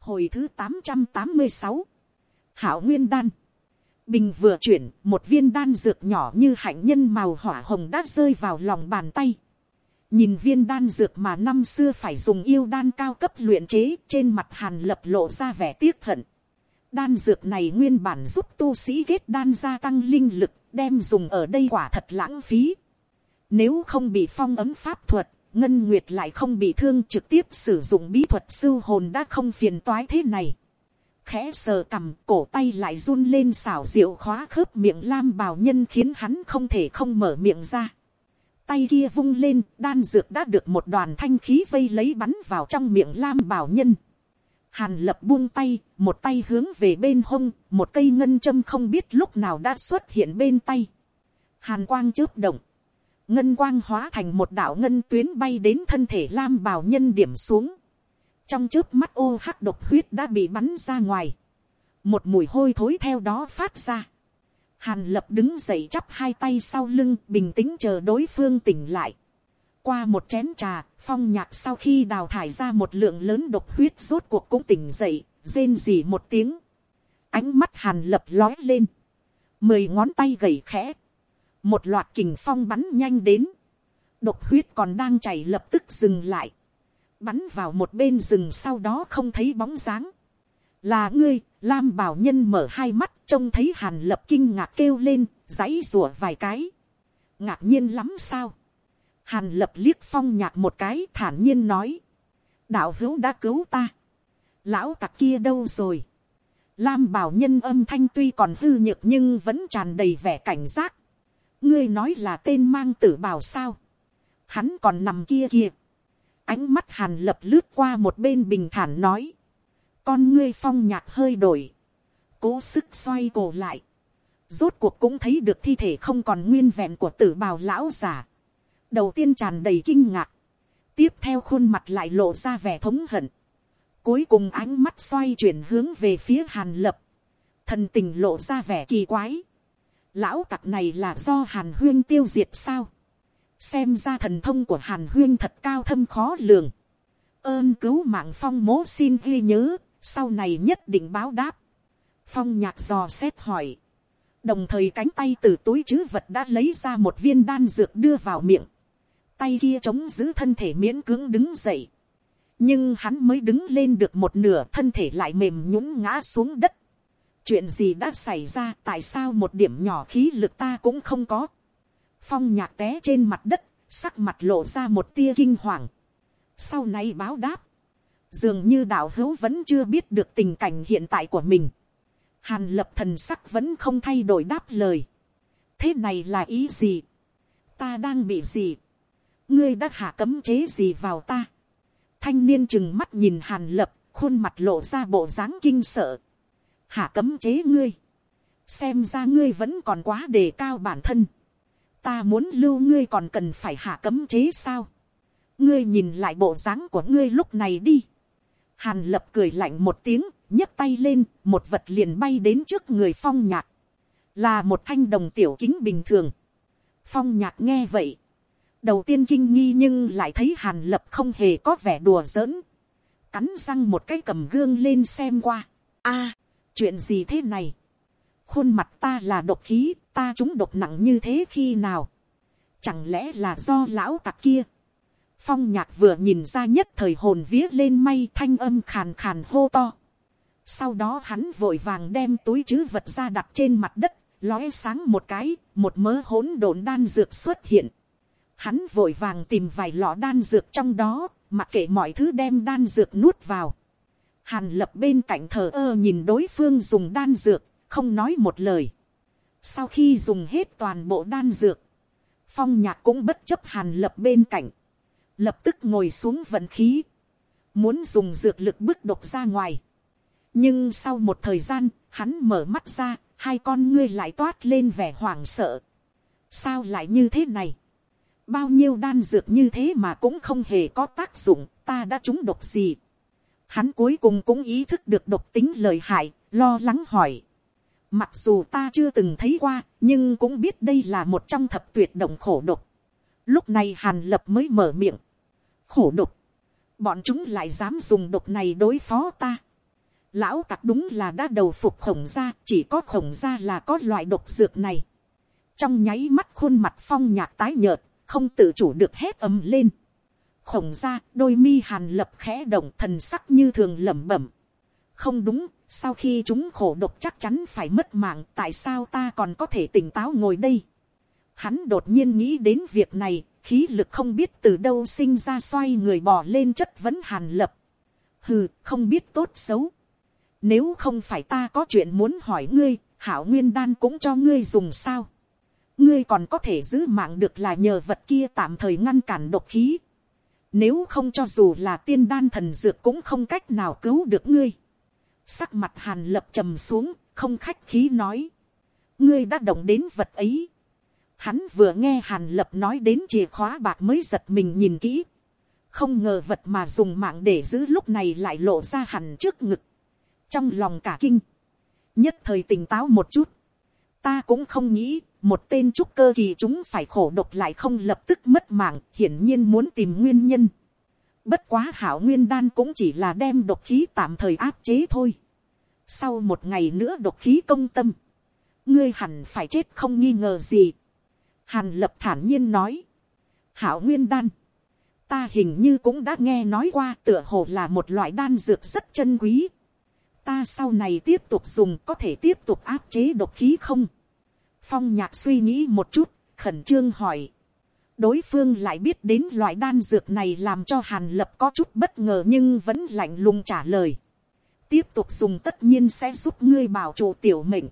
Hồi thứ tám trăm tám mươi sáu Hảo Nguyên Đan. Bình vừa chuyển, một viên đan dược nhỏ như hạnh nhân màu hỏa hồng đã rơi vào lòng bàn tay. Nhìn viên đan dược mà năm xưa phải dùng yêu đan cao cấp luyện chế trên mặt hàn lập lộ ra vẻ tiếc hận. Đan dược này nguyên bản giúp tu sĩ kết đan gia tăng linh lực, đem dùng ở đây quả thật lãng phí. Nếu không bị phong ấm pháp thuật, Ngân Nguyệt lại không bị thương trực tiếp sử dụng bí thuật sư hồn đã không phiền toái thế này. Khẽ sờ cầm, cổ tay lại run lên xảo diệu khóa khớp miệng lam bào nhân khiến hắn không thể không mở miệng ra. Tay kia vung lên, đan dược đã được một đoàn thanh khí vây lấy bắn vào trong miệng lam bào nhân. Hàn lập buông tay, một tay hướng về bên hông, một cây ngân châm không biết lúc nào đã xuất hiện bên tay. Hàn quang chớp động. Ngân quang hóa thành một đạo ngân tuyến bay đến thân thể lam bào nhân điểm xuống. Trong chớp mắt ô hắc độc huyết đã bị bắn ra ngoài. Một mùi hôi thối theo đó phát ra. Hàn lập đứng dậy chắp hai tay sau lưng bình tĩnh chờ đối phương tỉnh lại. Qua một chén trà, phong nhạc sau khi đào thải ra một lượng lớn độc huyết rốt cuộc cũng tỉnh dậy, rên rỉ một tiếng. Ánh mắt hàn lập lói lên. Mười ngón tay gầy khẽ. Một loạt kình phong bắn nhanh đến. Độc huyết còn đang chảy lập tức dừng lại. Bắn vào một bên rừng sau đó không thấy bóng dáng. Là ngươi, Lam Bảo Nhân mở hai mắt trông thấy hàn lập kinh ngạc kêu lên, giãy rủa vài cái. Ngạc nhiên lắm sao? Hàn lập liếc phong nhạc một cái thản nhiên nói. Đạo hữu đã cứu ta. Lão tặc kia đâu rồi? Lam bảo nhân âm thanh tuy còn hư nhược nhưng vẫn tràn đầy vẻ cảnh giác. Ngươi nói là tên mang tử bảo sao? Hắn còn nằm kia kia. Ánh mắt hàn lập lướt qua một bên bình thản nói. Con ngươi phong nhạc hơi đổi. Cố sức xoay cổ lại. Rốt cuộc cũng thấy được thi thể không còn nguyên vẹn của tử bào lão giả đầu tiên tràn đầy kinh ngạc, tiếp theo khuôn mặt lại lộ ra vẻ thống hận, cuối cùng ánh mắt xoay chuyển hướng về phía hàn lập, thần tình lộ ra vẻ kỳ quái, lão tặc này là do hàn huyên tiêu diệt sao, xem ra thần thông của hàn huyên thật cao thâm khó lường, ơn cứu mạng phong mố xin ghi nhớ, sau này nhất định báo đáp, phong nhạc dò xét hỏi, đồng thời cánh tay từ túi chứ vật đã lấy ra một viên đan dược đưa vào miệng, tay kia chống giữ thân thể miễn cưỡng đứng dậy. nhưng hắn mới đứng lên được một nửa thân thể lại mềm nhũng ngã xuống đất chuyện gì đã xảy ra tại sao một điểm nhỏ khí lực ta cũng không có. phong nhạc té trên mặt đất, sắc mặt lộ ra một tia kinh hoàng. sau này báo đáp, dường như đạo hữu vẫn chưa biết được tình cảnh hiện tại của mình. hàn lập thần sắc vẫn không thay đổi đáp lời. thế này là ý gì. ta đang bị gì ngươi đã hạ cấm chế gì vào ta. thanh niên chừng mắt nhìn hàn lập, khuôn mặt lộ ra bộ dáng kinh sợ hạ cấm chế ngươi. xem ra ngươi vẫn còn quá đề cao bản thân. ta muốn lưu ngươi còn cần phải hạ cấm chế sao. ngươi nhìn lại bộ dáng của ngươi lúc này đi. hàn lập cười lạnh một tiếng, nhấc tay lên, một vật liền bay đến trước người phong nhạc. là một thanh đồng tiểu kính bình thường. phong nhạc nghe vậy, đầu tiên kinh nghi nhưng lại thấy hàn lập không hề có vẻ đùa giỡn, cắn răng một cái cầm gương lên xem qua. a, chuyện gì thế này, khuôn mặt ta là độc khí, ta chúng độc nặng như thế khi nào, chẳng lẽ là do lão tặc kia. phong nhạc vừa nhìn ra nhất thời hồn vía lên may thanh âm khàn khàn hô to. sau đó hắn vội vàng đem túi chứ vật ra đặt trên mặt đất, lóe sáng một cái, một mớ hỗn độn đan dược xuất hiện Hắn vội vàng tìm vài lọ đan dược trong đó, mặc kệ mọi thứ đem đan dược nuốt vào. Hàn lập bên cạnh thờ ơ nhìn đối phương dùng đan dược, không nói một lời. Sau khi dùng hết toàn bộ đan dược, phong nhạc cũng bất chấp hàn lập bên cạnh. Lập tức ngồi xuống vận khí. Muốn dùng dược lực bức độc ra ngoài. Nhưng sau một thời gian, hắn mở mắt ra, hai con ngươi lại toát lên vẻ hoảng sợ. Sao lại như thế này? bao nhiêu đan dược như thế mà cũng không hề có tác dụng, ta đã trúng độc gì. Hắn cuối cùng cũng ý thức được độc tính lời hại, lo lắng hỏi. Mặc dù ta chưa từng thấy qua, nhưng cũng biết đây là một trong thập tuyệt động khổ độc. Lúc này Hàn Lập mới mở miệng. Khổ độc. Bọn chúng lại dám dùng độc này đối phó ta. lão tặc đúng là đã đầu phục khổng gia, chỉ có khổng gia là có loại độc dược này. trong nháy mắt khuôn mặt phong nhạc tái nhợt, không tự chủ được hét ầm lên khổng ra đôi mi hàn lập khẽ động thần sắc như thường lẩm bẩm. không đúng, sau khi chúng khổ độc chắc chắn phải mất mạng, tại sao ta còn có thể tỉnh táo ngồi đây. Hắn đột nhiên nghĩ đến việc này, khí lực không biết từ đâu sinh ra xoay người bò lên chất vấn hàn lập. Hừ, không biết tốt xấu nếu không phải ta có chuyện muốn hỏi ngươi, hảo nguyên đan cũng cho ngươi dùng sao. Ngươi còn có thể giữ mạng được là nhờ vật kia tạm thời ngăn cản độc khí. Nếu không cho dù là tiên đan thần dược cũng không cách nào cứu được ngươi. Sắc mặt hàn lập trầm xuống, không khách khí nói. Ngươi đã động đến vật ấy. Hắn vừa nghe hàn lập nói đến chìa khóa bạc mới giật mình nhìn kỹ. Không ngờ vật mà dùng mạng để giữ lúc này lại lộ ra hẳn trước ngực trong lòng cả kinh, nhất thời tỉnh táo một chút, ta cũng không nghĩ một tên trúc cơ kỳ chúng phải khổ độc lại không lập tức mất mạng, hiển nhiên muốn tìm nguyên nhân. Bất quá hảo nguyên đan cũng chỉ là đem độc khí tạm thời áp chế thôi. Sau một ngày nữa độc khí công tâm, ngươi hẳn phải chết không nghi ngờ gì. Hàn lập thản nhiên nói, hảo nguyên đan, ta hình như cũng đã nghe nói qua, tựa hồ là một loại đan dược rất chân quý. Ta sau này tiếp tục dùng có thể tiếp tục áp chế độc khí không? Phong nhạc suy nghĩ một chút, khẩn trương hỏi. Đối phương lại biết đến loại đan dược này làm cho hàn lập có chút bất ngờ nhưng vẫn lạnh lùng trả lời. Tiếp tục dùng tất nhiên sẽ giúp ngươi bảo trụ tiểu mệnh.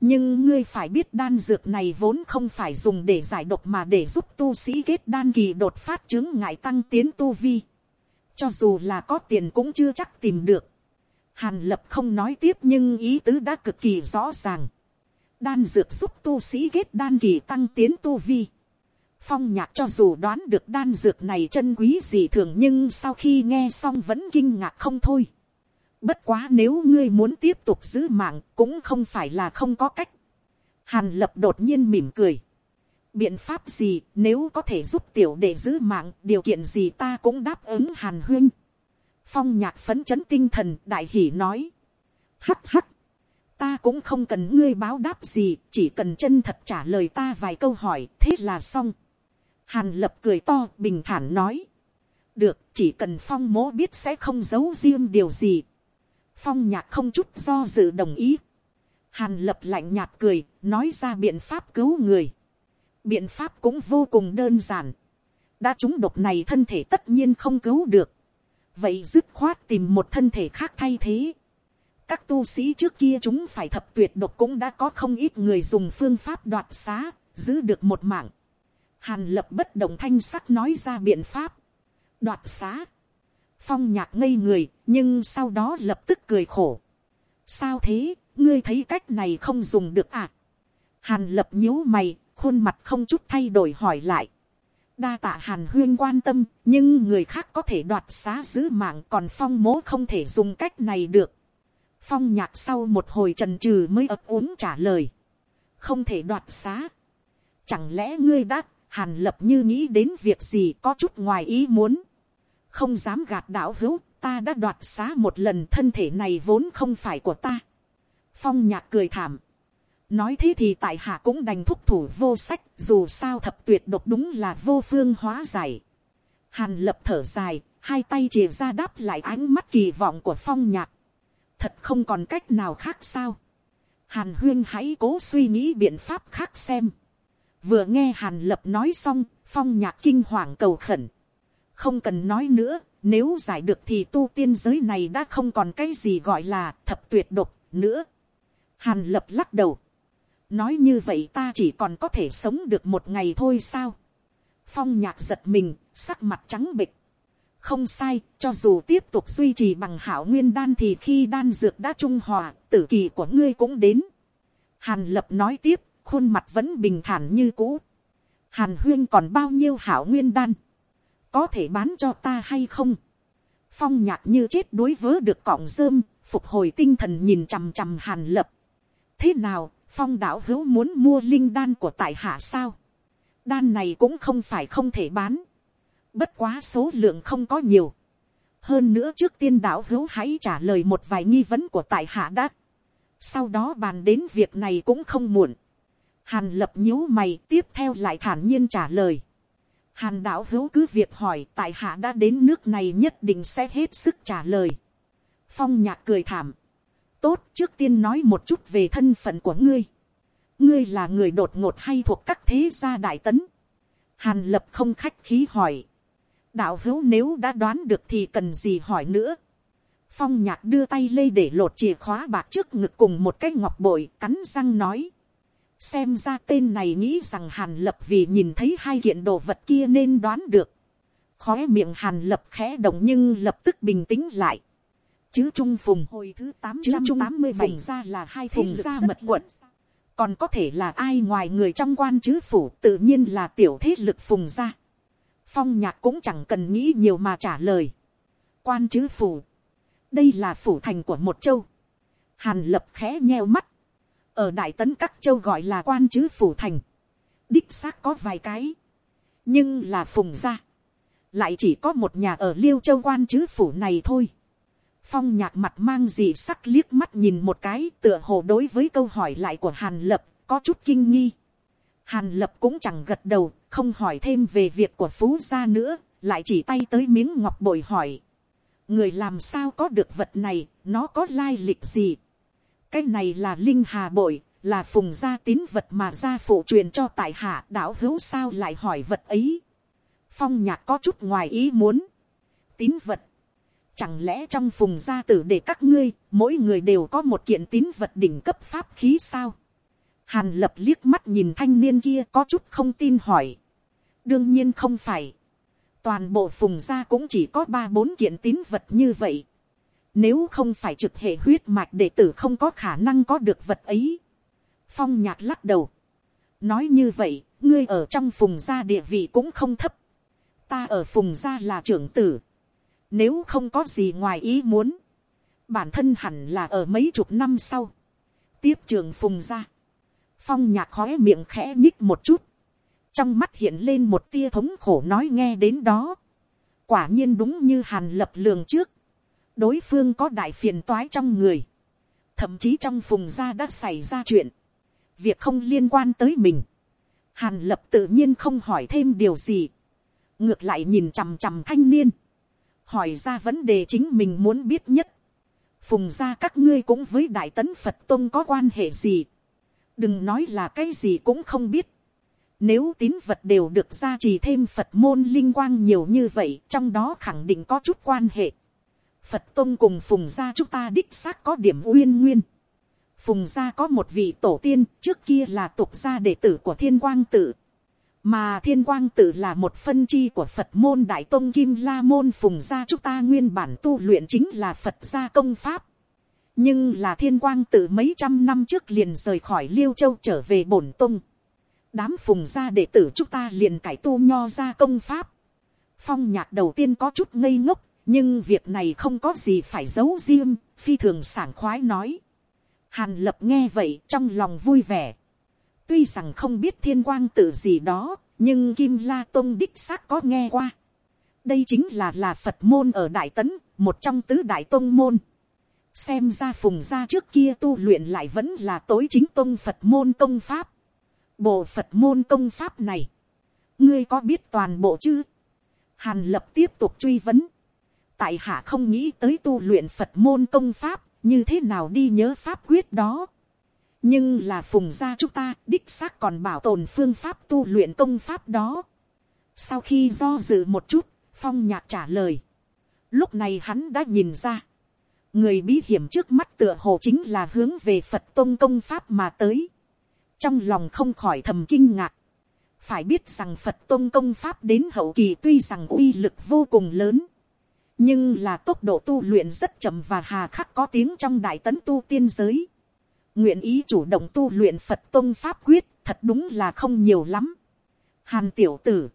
Nhưng ngươi phải biết đan dược này vốn không phải dùng để giải độc mà để giúp tu sĩ kết đan kỳ đột phát chứng ngại tăng tiến tu vi. Cho dù là có tiền cũng chưa chắc tìm được Hàn lập không nói tiếp nhưng ý tứ đã cực kỳ rõ ràng. Đan dược giúp tu sĩ kết đan kỳ tăng tiến tu vi. Phong nhạc cho dù đoán được đan dược này chân quý gì thường nhưng sau khi nghe xong vẫn kinh ngạc không thôi. Bất quá nếu ngươi muốn tiếp tục giữ mạng cũng không phải là không có cách. Hàn lập đột nhiên mỉm cười. Biện pháp gì nếu có thể giúp tiểu để giữ mạng, điều kiện gì ta cũng đáp ứng hàn huyên phong nhạc phấn chấn tinh thần, đại hỷ nói. Hắc hắc ta cũng không cần ngươi báo đáp gì, chỉ cần chân thật trả lời ta vài câu hỏi, thế là xong. hàn lập cười to, bình thản nói. được, chỉ cần phong mố biết sẽ không giấu riêng điều gì. phong nhạc không chút do dự đồng ý. hàn lập lạnh nhạt cười, nói ra biện pháp cứu người. biện pháp cũng vô cùng đơn giản. đã trúng độc này thân thể tất nhiên không cứu được vậy dứt khoát tìm một thân thể khác thay thế các tu sĩ trước kia chúng phải thập tuyệt độc cũng đã có không ít người dùng phương pháp đoạt xá, giữ được một mạng. hàn lập bất động thanh sắc nói ra biện pháp. đoạt xá. phong nhạc ngây người, nhưng sau đó lập tức cười khổ. sao thế, ngươi thấy cách này không dùng được à. hàn lập nhíu mày, khuôn mặt không chút thay đổi hỏi lại đa tạ hàn huyên quan tâm, nhưng người khác có thể đoạt xá giữ mạng còn phong mố không thể dùng cách này được. Phong nhạc sau một hồi trần trừ mới ấp úng trả lời. Không thể đoạt xá. Chẳng lẽ ngươi đã, hàn lập như nghĩ đến việc gì có chút ngoài ý muốn. Không dám gạt đạo hữu, ta đã đoạt xá một lần thân thể này vốn không phải của ta. Phong nhạc cười thảm nói thế thì tại hạ cũng đành thúc thủ vô sách dù sao thập tuyệt độc đúng là vô phương hóa giải hàn lập thở dài hai tay chìa ra đáp lại ánh mắt kỳ vọng của phong nhạc thật không còn cách nào khác sao? Hàn huyên hãy cố suy nghĩ biện pháp khác xem. Vừa nghe hàn lập nói xong phong nhạc kinh hoàng cầu khẩn. Không cần nói nữa nếu giải được thì tu tiên giới này đã không còn cái gì gọi là thập tuyệt độc nữa. Hàn lập lắc đầu. Nói như vậy ta chỉ còn có thể sống được một ngày thôi sao. phong nhạc giật mình, sắc mặt trắng bịch không sai, cho dù tiếp tục duy trì bằng hảo nguyên đan thì khi đan dược đã trung hòa, tử kỳ của ngươi cũng đến. hàn lập nói tiếp, khuôn mặt vẫn bình thản như cũ. hàn huyên còn bao nhiêu hảo nguyên đan, có thể bán cho ta hay không. phong nhạc như chết đuối vớ được cọng rơm, phục hồi tinh thần nhìn chằm chằm hàn lập. thế nào, phong đảo hữu muốn mua linh đan của tại hạ sao. đan này cũng không phải không thể bán bất quá số lượng không có nhiều. hơn nữa trước tiên đạo hữu hãy trả lời một vài nghi vấn của tại hạ đã. sau đó bàn đến việc này cũng không muộn. hàn lập nhíu mày, tiếp theo lại thản nhiên trả lời. hàn đạo hữu cứ việc hỏi, tại hạ đã đến nước này nhất định sẽ hết sức trả lời. phong nhạc cười thảm. tốt, trước tiên nói một chút về thân phận của ngươi. ngươi là người đột ngột hay thuộc các thế gia đại tấn. hàn lập không khách khí hỏi đạo hữu nếu đã đoán được thì cần gì hỏi nữa. phong nhạc đưa tay lê để lột chìa khóa bạc trước ngực cùng một cái ngọc bội cắn răng nói. xem ra tên này nghĩ rằng hàn lập vì nhìn thấy hai kiện đồ vật kia nên đoán được. khóe miệng hàn lập khẽ động nhưng lập tức bình tĩnh lại. chứ trung phùng hồi thứ tám trăm tám mươi phùng ra là hai phùng ra mật quận. còn có thể là ai ngoài người trong quan chứ phủ tự nhiên là tiểu thế lực phùng ra phong nhạc cũng chẳng cần nghĩ nhiều mà trả lời. quan chứ phủ, đây là phủ thành của một châu. hàn lập khẽ nheo mắt, ở đại tấn các châu gọi là quan chứ phủ thành, đích xác có vài cái, nhưng là phùng gia, lại chỉ có một nhà ở liêu châu quan chứ phủ này thôi. phong nhạc mặt mang gì sắc liếc mắt nhìn một cái tựa hồ đối với câu hỏi lại của hàn lập có chút kinh nghi. Hàn lập cũng chẳng gật đầu, không hỏi thêm về việc của phú gia nữa, lại chỉ tay tới miếng ngọc bội hỏi. Người làm sao có được vật này, nó có lai lịch gì? Cái này là linh hà bội, là phùng gia tín vật mà gia phụ truyền cho tại hạ đạo hữu sao lại hỏi vật ấy. Phong nhạc có chút ngoài ý muốn. Tín vật. Chẳng lẽ trong phùng gia tử để các ngươi, mỗi người đều có một kiện tín vật đỉnh cấp pháp khí sao? Hàn lập liếc mắt nhìn thanh niên kia có chút không tin hỏi. Đương nhiên không phải. Toàn bộ phùng gia cũng chỉ có ba bốn kiện tín vật như vậy. Nếu không phải trực hệ huyết mạch đệ tử không có khả năng có được vật ấy. Phong nhạc lắc đầu. Nói như vậy, ngươi ở trong phùng gia địa vị cũng không thấp. Ta ở phùng gia là trưởng tử. Nếu không có gì ngoài ý muốn. Bản thân hẳn là ở mấy chục năm sau. Tiếp trường phùng gia phong nhạc khói miệng khẽ nhích một chút, trong mắt hiện lên một tia thống khổ nói nghe đến đó, quả nhiên đúng như hàn lập lường trước, đối phương có đại phiền toái trong người, thậm chí trong phùng gia đã xảy ra chuyện, việc không liên quan tới mình, hàn lập tự nhiên không hỏi thêm điều gì, ngược lại nhìn chằm chằm thanh niên, hỏi ra vấn đề chính mình muốn biết nhất, phùng gia các ngươi cũng với đại tấn phật tôn có quan hệ gì, đừng nói là cái gì cũng không biết. Nếu tín vật đều được gia trì thêm Phật môn linh quang nhiều như vậy, trong đó khẳng định có chút quan hệ. Phật Tông cùng Phùng gia chúng ta đích xác có điểm uyên nguyên. Phùng gia có một vị tổ tiên, trước kia là tục gia đệ tử của Thiên Quang Tử, Mà Thiên Quang Tử là một phân chi của Phật môn Đại Tông Kim La Môn Phùng gia chúng ta nguyên bản tu luyện chính là Phật gia công pháp nhưng là thiên quang tự mấy trăm năm trước liền rời khỏi liêu châu trở về bổn tung. đám phùng gia đệ tử chúng ta liền cải tu nho ra công pháp. phong nhạc đầu tiên có chút ngây ngốc, nhưng việc này không có gì phải giấu riêng, phi thường sảng khoái nói. hàn lập nghe vậy trong lòng vui vẻ. tuy rằng không biết thiên quang tự gì đó, nhưng kim la tông đích xác có nghe qua. đây chính là là phật môn ở đại tấn, một trong tứ đại tông môn xem ra phùng gia trước kia tu luyện lại vẫn là tối chính tôn phật môn công pháp. bộ phật môn công pháp này, ngươi có biết toàn bộ chứ. hàn lập tiếp tục truy vấn. tại hạ không nghĩ tới tu luyện phật môn công pháp, như thế nào đi nhớ pháp quyết đó. nhưng là phùng gia chúng ta đích xác còn bảo tồn phương pháp tu luyện công pháp đó. sau khi do dự một chút, phong nhạc trả lời. lúc này hắn đã nhìn ra người bí hiểm trước mắt tựa hồ chính là hướng về phật tôn công pháp mà tới. trong lòng không khỏi thầm kinh ngạc. phải biết rằng phật tôn công pháp đến hậu kỳ tuy rằng uy lực vô cùng lớn. nhưng là tốc độ tu luyện rất chậm và hà khắc có tiếng trong đại tấn tu tiên giới. nguyện ý chủ động tu luyện phật tôn pháp quyết thật đúng là không nhiều lắm. hàn tiểu tử,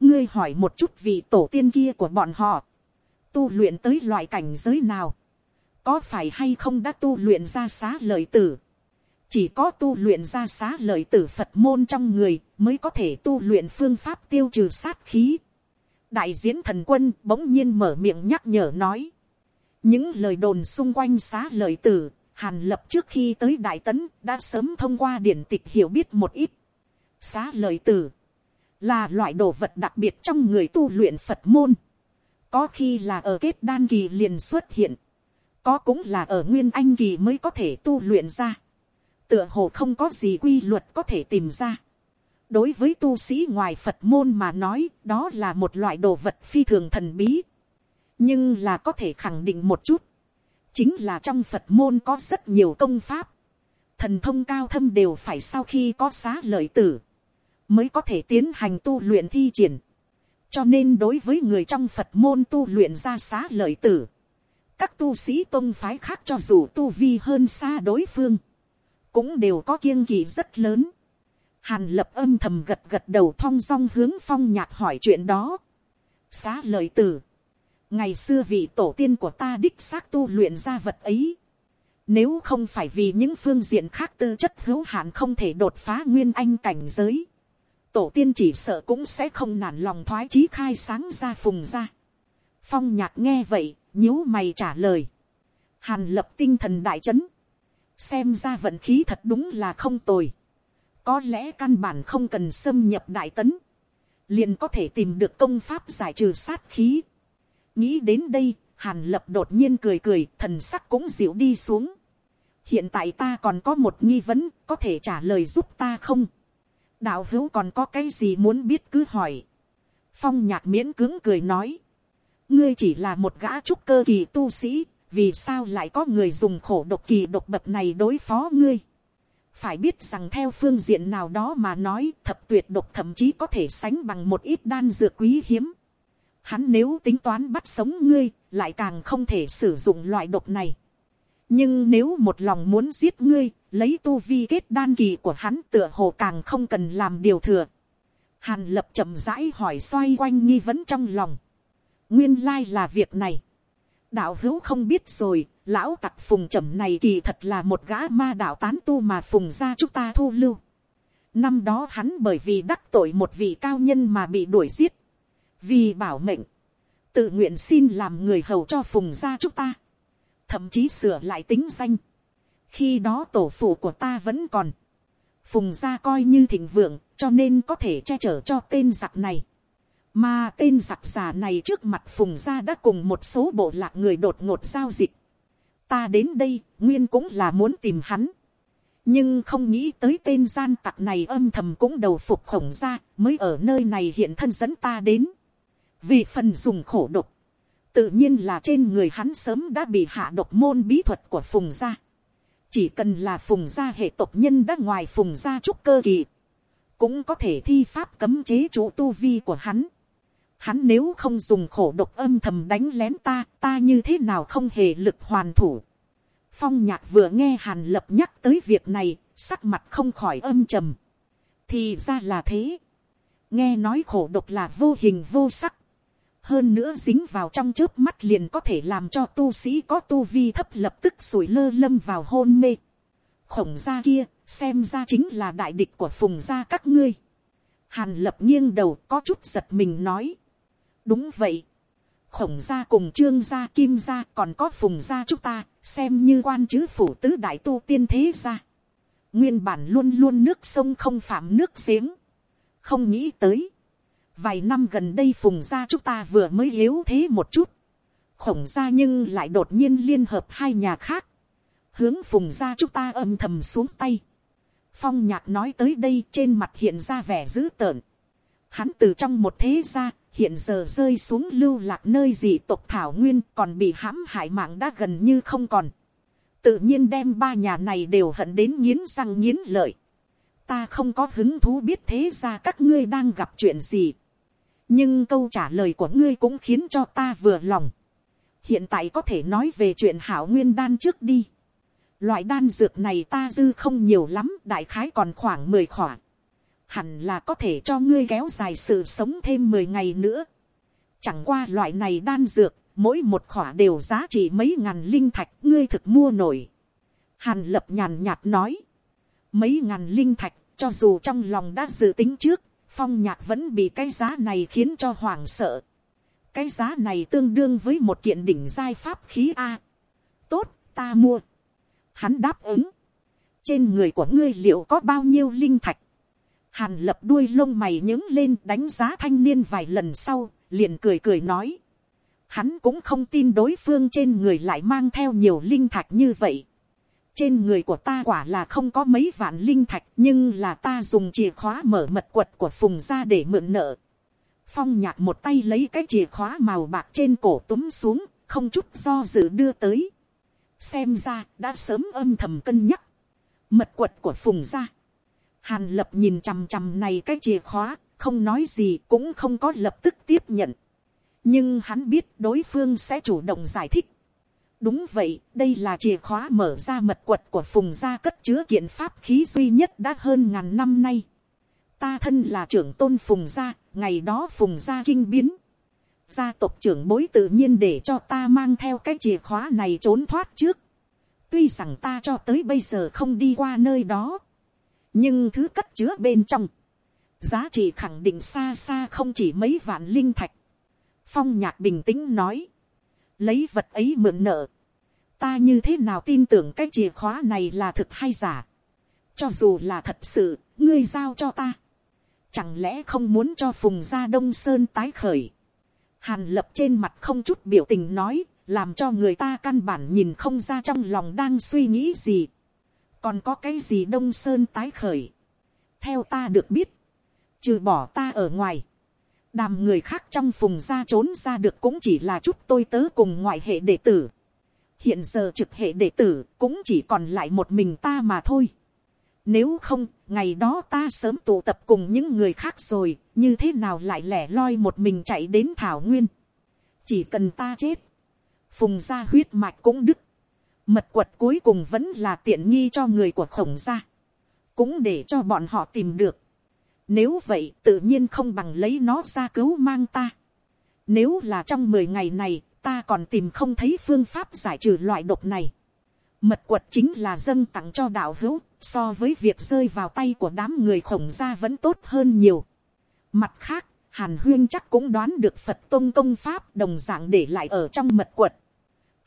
ngươi hỏi một chút vị tổ tiên kia của bọn họ, tu luyện tới loại cảnh giới nào có phải hay không đã tu luyện ra xá lợi tử. chỉ có tu luyện ra xá lợi tử phật môn trong người mới có thể tu luyện phương pháp tiêu trừ sát khí. đại diễn thần quân bỗng nhiên mở miệng nhắc nhở nói. những lời đồn xung quanh xá lợi tử, hàn lập trước khi tới đại tấn đã sớm thông qua điển tịch hiểu biết một ít. xá lợi tử là loại đồ vật đặc biệt trong người tu luyện phật môn. có khi là ở kết đan kỳ liền xuất hiện, có cũng là ở nguyên anh kỳ mới có thể tu luyện ra. tựa hồ không có gì quy luật có thể tìm ra. Đối với tu sĩ ngoài phật môn mà nói, đó là một loại đồ vật phi thường thần bí. Nhưng là có thể khẳng định một chút. Chính là trong phật môn có rất nhiều công pháp. Thần thông cao thâm đều phải sau khi có xá lợi tử, mới có thể tiến hành tu luyện thi triển. Cho nên đối với người trong phật môn tu luyện ra xá lợi tử các tu sĩ tôn phái khác cho dù tu vi hơn xa đối phương cũng đều có kiêng kỵ rất lớn Hàn lập âm thầm gật gật đầu thong dong hướng phong nhạc hỏi chuyện đó. Xá lời tử. Ngày xưa vị tổ tiên của ta đích xác tu luyện ra vật ấy. Nếu không phải vì những phương diện khác tư chất hữu hạn không thể đột phá nguyên anh cảnh giới. Tổ tiên chỉ sợ cũng sẽ không nản lòng thoái chí khai sáng ra phùng ra. Phong nhạc nghe vậy, nhíu mày trả lời. Hàn lập tinh thần đại chấn. Xem ra vận khí thật đúng là không tồi có lẽ căn bản không cần xâm nhập đại tấn, liền có thể tìm được công pháp giải trừ sát khí. nghĩ đến đây, hàn lập đột nhiên cười cười, thần sắc cũng dịu đi xuống. hiện tại ta còn có một nghi vấn, có thể trả lời giúp ta không. đạo hữu còn có cái gì muốn biết cứ hỏi. phong nhạc miễn cứng cười nói ngươi chỉ là một gã trúc cơ kỳ tu sĩ, vì sao lại có người dùng khổ độc kỳ độc bậc này đối phó ngươi phải biết rằng theo phương diện nào đó mà nói thập tuyệt độc thậm chí có thể sánh bằng một ít đan dược quý hiếm. Hắn nếu tính toán bắt sống ngươi, lại càng không thể sử dụng loại độc này. Nhưng nếu một lòng muốn giết ngươi, lấy tu vi kết đan kỳ của hắn tựa hồ càng không cần làm điều thừa. Hàn lập chậm rãi hỏi xoay quanh nghi vấn trong lòng. Nguyên lai là việc này. Đạo hữu không biết rồi, lão tặc phùng trầm này kỳ thật là một gã ma đạo tán tu mà phùng ra chúng ta thu lưu. Năm đó hắn bởi vì đắc tội một vị cao nhân mà bị đuổi giết. Vì bảo mệnh. Tự nguyện xin làm người hầu cho phùng ra chúng ta. Thậm chí sửa lại tính danh. Khi đó tổ phụ của ta vẫn còn. Phùng ra coi như thịnh vượng cho nên có thể che chở cho tên giặc này. Mà tên giặc giả này trước mặt phùng ra đã cùng một số bộ lạc người đột ngột giao dịch. Ta đến đây, nguyên cũng là muốn tìm hắn. Nhưng không nghĩ tới tên gian tặc này âm thầm cũng đầu phục khổng ra mới ở nơi này hiện thân dẫn ta đến. Vì phần dùng khổ độc, tự nhiên là trên người hắn sớm đã bị hạ độc môn bí thuật của phùng gia. Chỉ cần là phùng gia hệ tộc nhân đã ngoài phùng gia trúc cơ kỳ, cũng có thể thi pháp cấm chế chủ tu vi của hắn hắn nếu không dùng khổ độc âm thầm đánh lén ta, ta như thế nào không hề lực hoàn thủ. Phong nhạc vừa nghe hàn lập nhắc tới việc này, sắc mặt không khỏi âm trầm. Thì ra là thế. Nghe nói khổ độc là vô hình vô sắc. Hơn nữa dính vào trong chớp mắt liền có thể làm cho tu sĩ có tu vi thấp lập tức sủi lơ lâm vào hôn mê. Khổng gia kia, xem ra chính là đại địch của phùng gia các ngươi. Hàn lập nghiêng đầu có chút giật mình nói đúng vậy. khổng gia cùng trương gia, kim gia còn có phùng gia chúng ta, xem như quan chứ phủ tứ đại tu tiên thế gia. nguyên bản luôn luôn nước sông không phạm nước giếng. không nghĩ tới. vài năm gần đây phùng gia chúng ta vừa mới yếu thế một chút. khổng gia nhưng lại đột nhiên liên hợp hai nhà khác. hướng phùng gia chúng ta âm thầm xuống tay. phong nhạc nói tới đây trên mặt hiện ra vẻ dữ tợn. hắn từ trong một thế gia hiện giờ rơi xuống lưu lạc nơi dị tộc thảo nguyên còn bị hãm hại mạng đã gần như không còn. tự nhiên đem ba nhà này đều hận đến nghiến răng nghiến lợi. ta không có hứng thú biết thế ra các ngươi đang gặp chuyện gì. nhưng câu trả lời của ngươi cũng khiến cho ta vừa lòng. hiện tại có thể nói về chuyện hảo nguyên đan trước đi. loại đan dược này ta dư không nhiều lắm, đại khái còn khoảng mười khoảng hẳn là có thể cho ngươi kéo dài sự sống thêm mười ngày nữa. Chẳng qua loại này đan dược, mỗi một khỏa đều giá trị mấy ngàn linh thạch ngươi thực mua nổi. Hàn lập nhàn nhạt nói, mấy ngàn linh thạch, cho dù trong lòng đã dự tính trước, phong nhạc vẫn bị cái giá này khiến cho hoảng sợ. cái giá này tương đương với một kiện đỉnh giai pháp khí a. tốt, ta mua. hắn đáp ứng. trên người của ngươi liệu có bao nhiêu linh thạch hàn lập đuôi lông mày nhướng lên đánh giá thanh niên vài lần sau, liền cười cười nói. hắn cũng không tin đối phương trên người lại mang theo nhiều linh thạch như vậy trên người của ta quả là không có mấy vạn linh thạch nhưng là ta dùng chìa khóa mở mật quật của phùng ra để mượn nợ. phong nhạc một tay lấy cái chìa khóa màu bạc trên cổ túm xuống không chút do dự đưa tới. xem ra đã sớm âm thầm cân nhắc. mật quật của phùng ra hàn lập nhìn chằm chằm này cái chìa khóa, không nói gì cũng không có lập tức tiếp nhận. nhưng hắn biết đối phương sẽ chủ động giải thích. Đúng vậy, đây là chìa khóa mở ra mật quật của phùng gia cất chứa kiện pháp khí duy nhất đã hơn ngàn năm nay. Ta thân là trưởng tôn phùng gia, ngày đó phùng gia kinh biến. Gia tộc trưởng bối tự nhiên để cho ta mang theo cái chìa khóa này trốn thoát trước. Tuy rằng ta cho tới bây giờ không đi qua nơi đó nhưng thứ cất chứa bên trong giá trị khẳng định xa xa không chỉ mấy vạn linh thạch phong nhạc bình tĩnh nói lấy vật ấy mượn nợ. Ta như thế nào tin tưởng cái chìa khóa này là thực hay giả. Cho dù là thật sự, ngươi giao cho ta. Chẳng lẽ không muốn cho Phùng Gia Đông Sơn tái khởi. Hàn lập trên mặt không chút biểu tình nói, làm cho người ta căn bản nhìn không ra trong lòng đang suy nghĩ gì. Còn có cái gì Đông Sơn tái khởi. Theo ta được biết, trừ bỏ ta ở ngoài đàm người khác trong phùng ra trốn ra được cũng chỉ là chút tôi tớ cùng ngoại hệ đệ tử. hiện giờ trực hệ đệ tử cũng chỉ còn lại một mình ta mà thôi. nếu không, ngày đó ta sớm tụ tập cùng những người khác rồi, như thế nào lại lẻ loi một mình chạy đến thảo nguyên. chỉ cần ta chết, phùng ra huyết mạch cũng đứt mật quật cuối cùng vẫn là tiện nghi cho người của khổng gia. cũng để cho bọn họ tìm được nếu vậy tự nhiên không bằng lấy nó ra cứu mang ta. Nếu là trong mười ngày này ta còn tìm không thấy phương pháp giải trừ loại độc này. Mật quật chính là dâng tặng cho đạo hữu so với việc rơi vào tay của đám người khổng gia vẫn tốt hơn nhiều. Mặt khác, Hàn Huyên chắc cũng đoán được Phật Tông công pháp đồng dạng để lại ở trong mật quật.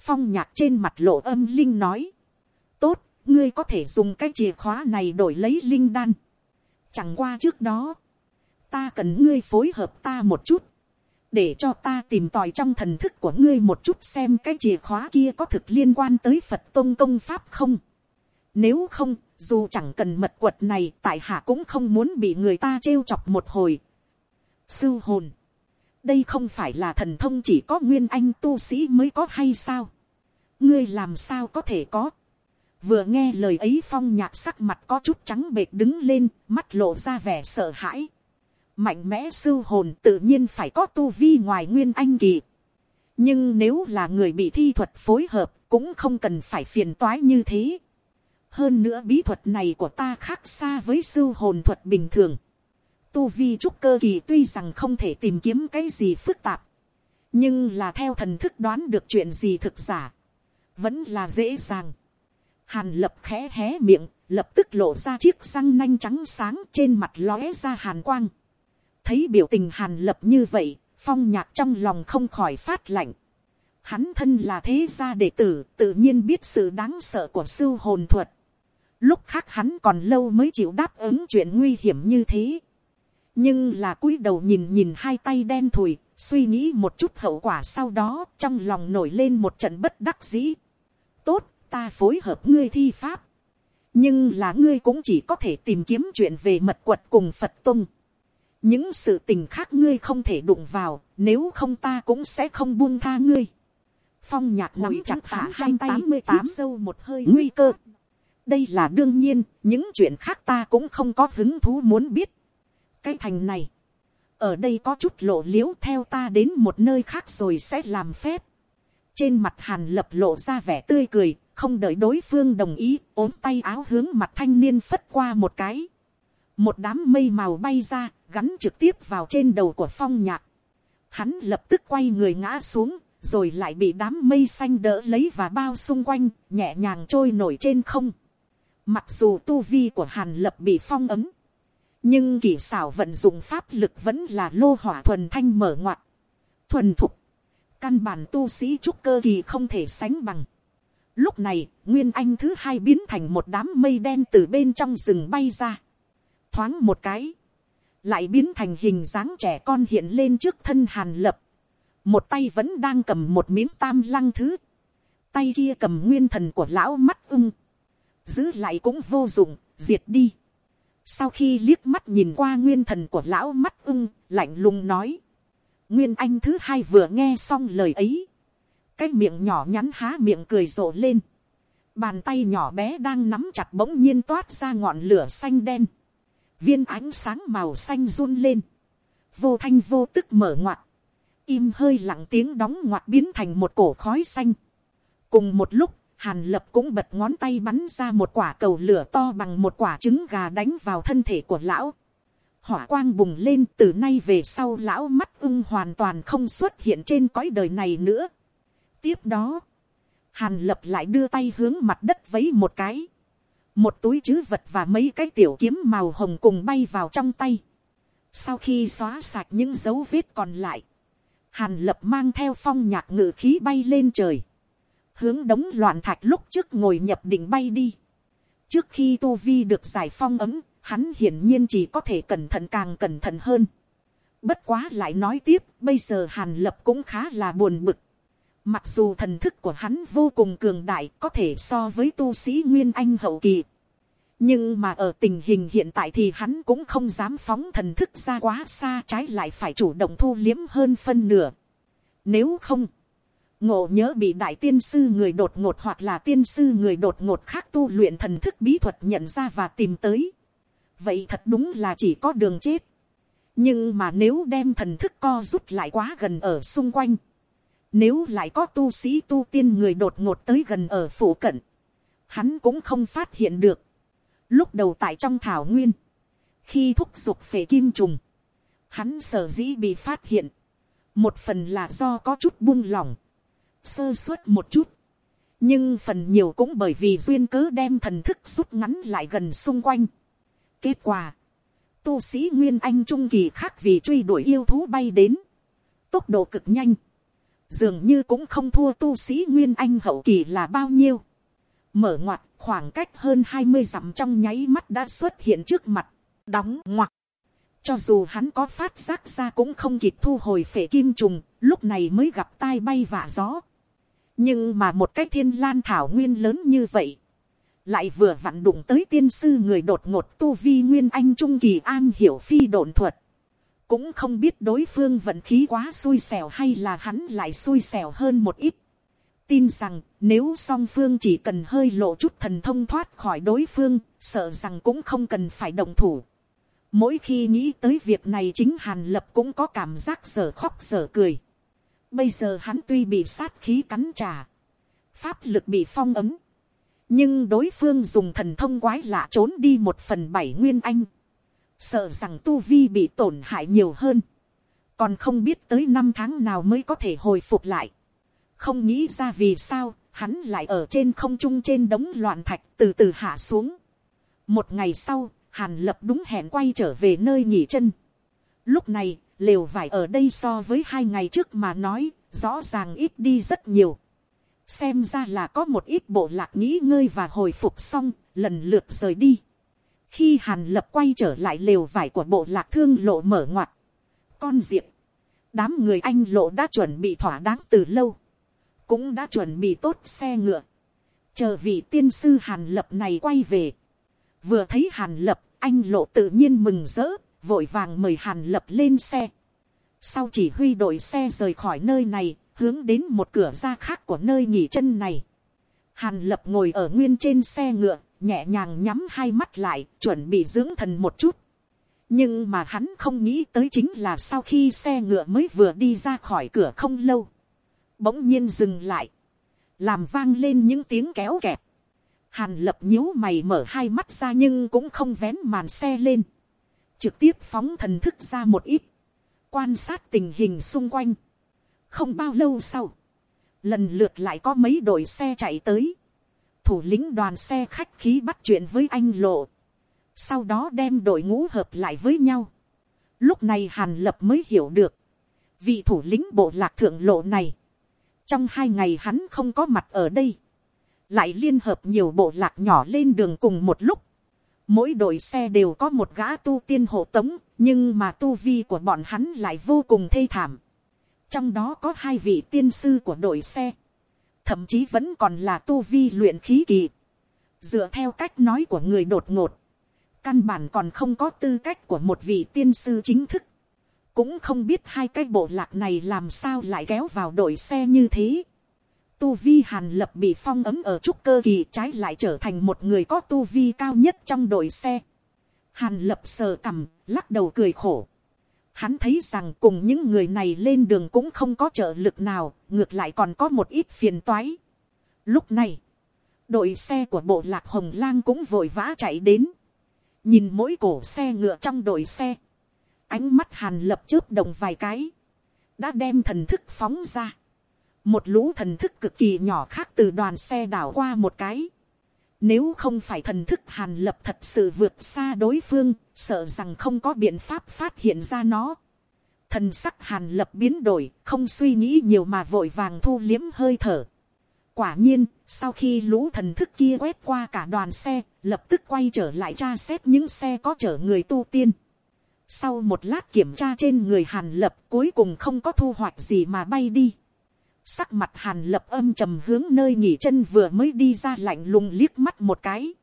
Phong nhạc trên mặt lộ âm linh nói. Tốt, ngươi có thể dùng cái chìa khóa này đổi lấy linh đan. Chẳng qua trước đó, ta cần ngươi phối hợp ta một chút, để cho ta tìm tòi trong thần thức của ngươi một chút xem cái chìa khóa kia có thực liên quan tới Phật Tông công pháp không. Nếu không, dù chẳng cần mật quật này, tại hạ cũng không muốn bị người ta trêu chọc một hồi. Sư hồn. Đây không phải là thần thông chỉ có nguyên anh tu sĩ mới có hay sao? Ngươi làm sao có thể có? vừa nghe lời ấy phong nhạc sắc mặt có chút trắng bệt đứng lên, mắt lộ ra vẻ sợ hãi. Mạnh mẽ sư hồn tự nhiên phải có tu vi ngoài nguyên anh kỳ. Nhưng nếu là người bị thi thuật phối hợp, cũng không cần phải phiền toái như thế. Hơn nữa bí thuật này của ta khác xa với sư hồn thuật bình thường. Tu vi trúc cơ kỳ tuy rằng không thể tìm kiếm cái gì phức tạp, nhưng là theo thần thức đoán được chuyện gì thực giả vẫn là dễ dàng Hàn lập khẽ hé miệng, lập tức lộ ra chiếc răng nanh trắng sáng trên mặt lóe ra hàn quang. Thấy biểu tình hàn lập như vậy, phong nhạc trong lòng không khỏi phát lạnh. Hắn thân là thế gia đệ tử, tự nhiên biết sự đáng sợ của sư hồn thuật. Lúc khác hắn còn lâu mới chịu đáp ứng chuyện nguy hiểm như thế. Nhưng là cúi đầu nhìn nhìn hai tay đen thùi, suy nghĩ một chút hậu quả sau đó trong lòng nổi lên một trận bất đắc dĩ. Ta phối hợp ngươi thi pháp. nhưng là ngươi cũng chỉ có thể tìm kiếm chuyện về mật quật cùng phật tung. những sự tình khác ngươi không thể đụng vào, nếu không ta cũng sẽ không buông tha ngươi. phong nhạc nắm chặt hạ hai tay mươi tám sâu một hơi nguy cơ. đây là đương nhiên, những chuyện khác ta cũng không có hứng thú muốn biết. cái thành này, ở đây có chút lộ l i ễ u theo ta đến một nơi khác rồi sẽ làm phép. trên mặt hàn lập lộ ra vẻ tươi cười, không đợi đối phương đồng ý, ốm tay áo hướng mặt thanh niên phất qua một cái. Một đám mây màu bay ra, gắn trực tiếp vào trên đầu của phong nhạc. Hắn lập tức quay người ngã xuống, rồi lại bị đám mây xanh đỡ lấy và bao xung quanh, nhẹ nhàng trôi nổi trên không. Mặc dù tu vi của hàn lập bị phong ấm, nhưng kỹ xảo vận dụng pháp lực vẫn là lô hỏa thuần thanh mở ngoặt. thuần thục, căn bản tu sĩ trúc cơ kỳ không thể sánh bằng. Lúc này, nguyên anh thứ hai biến thành một đám mây đen từ bên trong rừng bay ra. Thoáng một cái, lại biến thành hình dáng trẻ con hiện lên trước thân hàn lập. Một tay vẫn đang cầm một miếng tam lăng thứ. Tay kia cầm nguyên thần của lão mắt ưng. Giữ lại cũng vô dụng, diệt đi. Sau khi liếc mắt nhìn qua nguyên thần của lão mắt ưng, lạnh lùng nói. Nguyên anh thứ hai vừa nghe xong lời ấy. Cái miệng nhỏ nhắn há miệng cười rộ lên. Bàn tay nhỏ bé đang nắm chặt bỗng nhiên toát ra ngọn lửa xanh đen. Viên ánh sáng màu xanh run lên. Vô thanh vô tức mở ngoặt. Im hơi lặng tiếng đóng ngoặt biến thành một cổ khói xanh. Cùng một lúc, Hàn lập cũng bật ngón tay bắn ra một quả cầu lửa to bằng một quả trứng gà đánh vào thân thể của lão. Hỏa quang bùng lên từ nay về sau lão mắt ưng hoàn toàn không xuất hiện trên cõi đời này nữa. Tiếp đó, hàn lập lại đưa tay hướng mặt đất vấy một cái. Một túi chứ vật và mấy cái tiểu kiếm màu hồng cùng bay vào trong tay. Sau khi xóa sạch những dấu vết còn lại, hàn lập mang theo phong nhạc ngự khí bay lên trời hướng đống loạn thạch lúc trước ngồi nhập định bay đi. trước khi tu vi được giải phong ấm, hắn hiển nhiên chỉ có thể cẩn thận càng cẩn thận hơn. bất quá lại nói tiếp, bây giờ hàn lập cũng khá là buồn bực mặc dù thần thức của hắn vô cùng cường đại, có thể so với tu sĩ nguyên anh hậu kỳ. nhưng mà ở tình hình hiện tại thì hắn cũng không dám phóng thần thức ra quá xa trái lại phải chủ động thu liếm hơn phân nửa. nếu không, ngộ nhớ bị đại tiên sư người đột ngột hoặc là tiên sư người đột ngột khác tu luyện thần thức bí thuật nhận ra và tìm tới. vậy thật đúng là chỉ có đường chết. nhưng mà nếu đem thần thức co rút lại quá gần ở xung quanh, nếu lại có tu sĩ tu tiên người đột ngột tới gần ở phủ cận, hắn cũng không phát hiện được. lúc đầu tại trong thảo nguyên, khi thúc giục phệ kim trùng, hắn sở dĩ bị phát hiện, một phần là do có chút buông lỏng, sơ suất một chút. nhưng phần nhiều cũng bởi vì duyên cớ đem thần thức rút ngắn lại gần xung quanh. kết quả, tu sĩ nguyên anh trung kỳ khác vì truy đuổi yêu thú bay đến, tốc độ cực nhanh, dường như cũng không thua tu sĩ nguyên anh hậu kỳ là bao nhiêu. mở ngoặt khoảng cách hơn hai mươi dặm trong nháy mắt đã xuất hiện trước mặt, đóng ngoặt. cho dù hắn có phát giác ra cũng không kịp thu hồi phể kim trùng, lúc này mới gặp tai bay vả gió nhưng mà một cái thiên lan thảo nguyên lớn như vậy, lại vừa vặn đụng tới tiên sư người đột ngột tu vi nguyên anh trung kỳ an hiểu phi độn thuật, cũng không biết đối phương vận khí quá xui xẻo hay là hắn lại xui xẻo hơn một ít. tin rằng nếu song phương chỉ cần hơi lộ chút thần thông thoát khỏi đối phương, sợ rằng cũng không cần phải động thủ. mỗi khi nghĩ tới việc này chính hàn lập cũng có cảm giác dở khóc dở cười. Bây giờ hắn tuy bị sát khí cắn trả. Pháp lực bị phong ấm. Nhưng đối phương dùng thần thông quái lạ trốn đi một phần bảy nguyên anh. Sợ rằng tu vi bị tổn hại nhiều hơn. Còn không biết tới năm tháng nào mới có thể hồi phục lại. Không nghĩ ra vì sao hắn lại ở trên không trung trên đống loạn thạch từ từ hạ xuống. Một ngày sau, Hàn lập đúng hẹn quay trở về nơi nghỉ chân. Lúc này, lều vải ở đây so với hai ngày trước mà nói, rõ ràng ít đi rất nhiều. xem ra là có một ít bộ lạc nghỉ ngơi và hồi phục xong, lần lượt rời đi khi hàn lập quay trở lại lều vải của bộ lạc thương lộ mở ngoặt, con diệp, đám người anh lộ đã chuẩn bị thỏa đáng từ lâu, cũng đã chuẩn bị tốt xe ngựa, chờ vị tiên sư hàn lập này quay về, vừa thấy hàn lập, anh lộ tự nhiên mừng rỡ, vội vàng mời hàn lập lên xe. sau chỉ huy đội xe rời khỏi nơi này, hướng đến một cửa ra khác của nơi nghỉ chân này. hàn lập ngồi ở nguyên trên xe ngựa, nhẹ nhàng nhắm hai mắt lại, chuẩn bị dưỡng thần một chút. nhưng mà hắn không nghĩ tới chính là sau khi xe ngựa mới vừa đi ra khỏi cửa không lâu, bỗng nhiên dừng lại, làm vang lên những tiếng kéo kẹt. Hàn lập nhíu mày mở hai mắt ra nhưng cũng không vén màn xe lên trực tiếp phóng thần thức ra một ít, quan sát tình hình xung quanh. không bao lâu sau, lần lượt lại có mấy đội xe chạy tới, thủ lĩnh đoàn xe khách khí bắt chuyện với anh lộ, sau đó đem đội ngũ hợp lại với nhau. lúc này hàn lập mới hiểu được, vị thủ lĩnh bộ lạc thượng lộ này, trong hai ngày hắn không có mặt ở đây, lại liên hợp nhiều bộ lạc nhỏ lên đường cùng một lúc, mỗi đội xe đều có một gã tu tiên hộ tống, nhưng mà tu vi của bọn hắn lại vô cùng thê thảm. trong đó có hai vị tiên sư của đội xe, thậm chí vẫn còn là tu vi luyện khí kỳ. dựa theo cách nói của người đột ngột, căn bản còn không có tư cách của một vị tiên sư chính thức. cũng không biết hai cái bộ lạc này làm sao lại kéo vào đội xe như thế. Tu vi hàn lập bị phong ấm ở trúc cơ kỳ trái lại trở thành một người có tu vi cao nhất trong đội xe. Hàn lập sờ cằm, lắc đầu cười khổ. Hắn thấy rằng cùng những người này lên đường cũng không có trợ lực nào, ngược lại còn có một ít phiền toái. Lúc này, đội xe của bộ lạc hồng lang cũng vội vã chạy đến. Nhìn mỗi cổ xe ngựa trong đội xe. Ánh mắt hàn lập chớp đồng vài cái. Đã đem thần thức phóng ra một lũ thần thức cực kỳ nhỏ khác từ đoàn xe đảo qua một cái. Nếu không phải thần thức hàn lập thật sự vượt xa đối phương, sợ rằng không có biện pháp phát hiện ra nó. Thần sắc hàn lập biến đổi, không suy nghĩ nhiều mà vội vàng thu liếm hơi thở. Quả nhiên, sau khi lũ thần thức kia quét qua cả đoàn xe, lập tức quay trở lại tra xét những xe có chở người tu tiên. Sau một lát kiểm tra trên người hàn lập cuối cùng không có thu hoạch gì mà bay đi. Sắc mặt hàn lập âm trầm hướng nơi nghỉ chân vừa mới đi ra lạnh lùng liếc mắt một cái.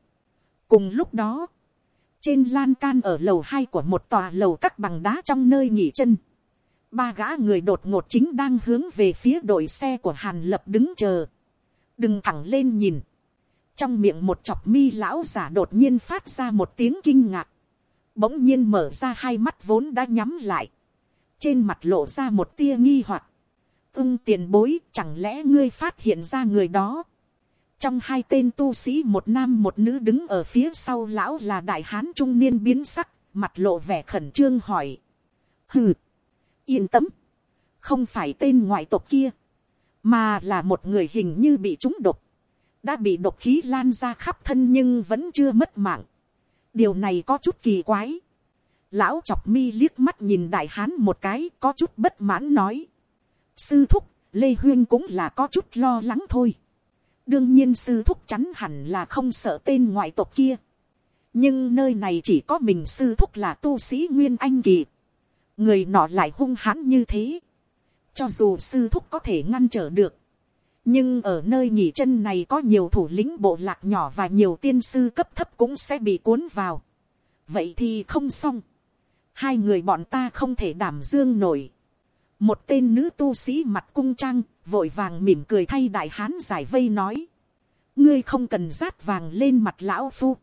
Cùng lúc đó, trên lan can ở lầu hai của một tòa lầu các bằng đá trong nơi nghỉ chân. Ba gã người đột ngột chính đang hướng về phía đội xe của hàn lập đứng chờ. Đừng thẳng lên nhìn. Trong miệng một chọc mi lão giả đột nhiên phát ra một tiếng kinh ngạc. Bỗng nhiên mở ra hai mắt vốn đã nhắm lại. Trên mặt lộ ra một tia nghi hoặc ưng tiền bối chẳng lẽ ngươi phát hiện ra người đó. trong hai tên tu sĩ một nam một nữ đứng ở phía sau lão là đại hán trung niên biến sắc, mặt lộ vẻ khẩn trương hỏi. hừ, yên tâm, không phải tên ngoại tộc kia, mà là một người hình như bị trúng độc, đã bị độc khí lan ra khắp thân nhưng vẫn chưa mất mạng. điều này có chút kỳ quái. lão chọc mi liếc mắt nhìn đại hán một cái có chút bất mãn nói sư thúc, lê huyên cũng là có chút lo lắng thôi. đương nhiên sư thúc chắn hẳn là không sợ tên ngoại tộc kia. nhưng nơi này chỉ có mình sư thúc là tu sĩ nguyên anh kỳ. người nọ lại hung hãn như thế. cho dù sư thúc có thể ngăn trở được. nhưng ở nơi nghỉ chân này có nhiều thủ lĩnh bộ lạc nhỏ và nhiều tiên sư cấp thấp cũng sẽ bị cuốn vào. vậy thì không xong. hai người bọn ta không thể đảm dương nổi một tên nữ tu sĩ mặt cung trang, vội vàng mỉm cười thay đại hán giải vây nói. ngươi không cần rát vàng lên mặt lão phu.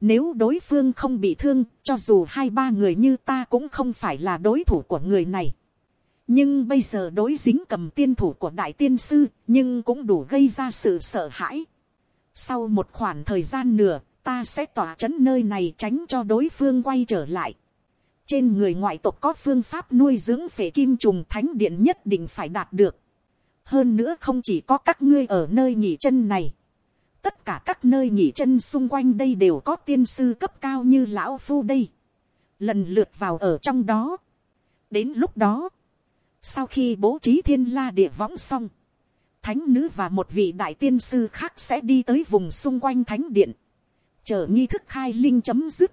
Nếu đối phương không bị thương, cho dù hai ba người như ta cũng không phải là đối thủ của người này. Nhưng bây giờ đối dính cầm tiên thủ của đại tiên sư, nhưng cũng đủ gây ra sự sợ hãi. Sau một khoảng thời gian nửa, ta sẽ tỏa chấn nơi này tránh cho đối phương quay trở lại trên người ngoại tộc có phương pháp nuôi dưỡng phệ kim trùng thánh điện nhất định phải đạt được. hơn nữa không chỉ có các ngươi ở nơi nghỉ chân này. tất cả các nơi nghỉ chân xung quanh đây đều có tiên sư cấp cao như lão phu đây. lần lượt vào ở trong đó. đến lúc đó, sau khi bố trí thiên la địa võng xong, thánh nữ và một vị đại tiên sư khác sẽ đi tới vùng xung quanh thánh điện, chờ nghi thức khai linh chấm dứt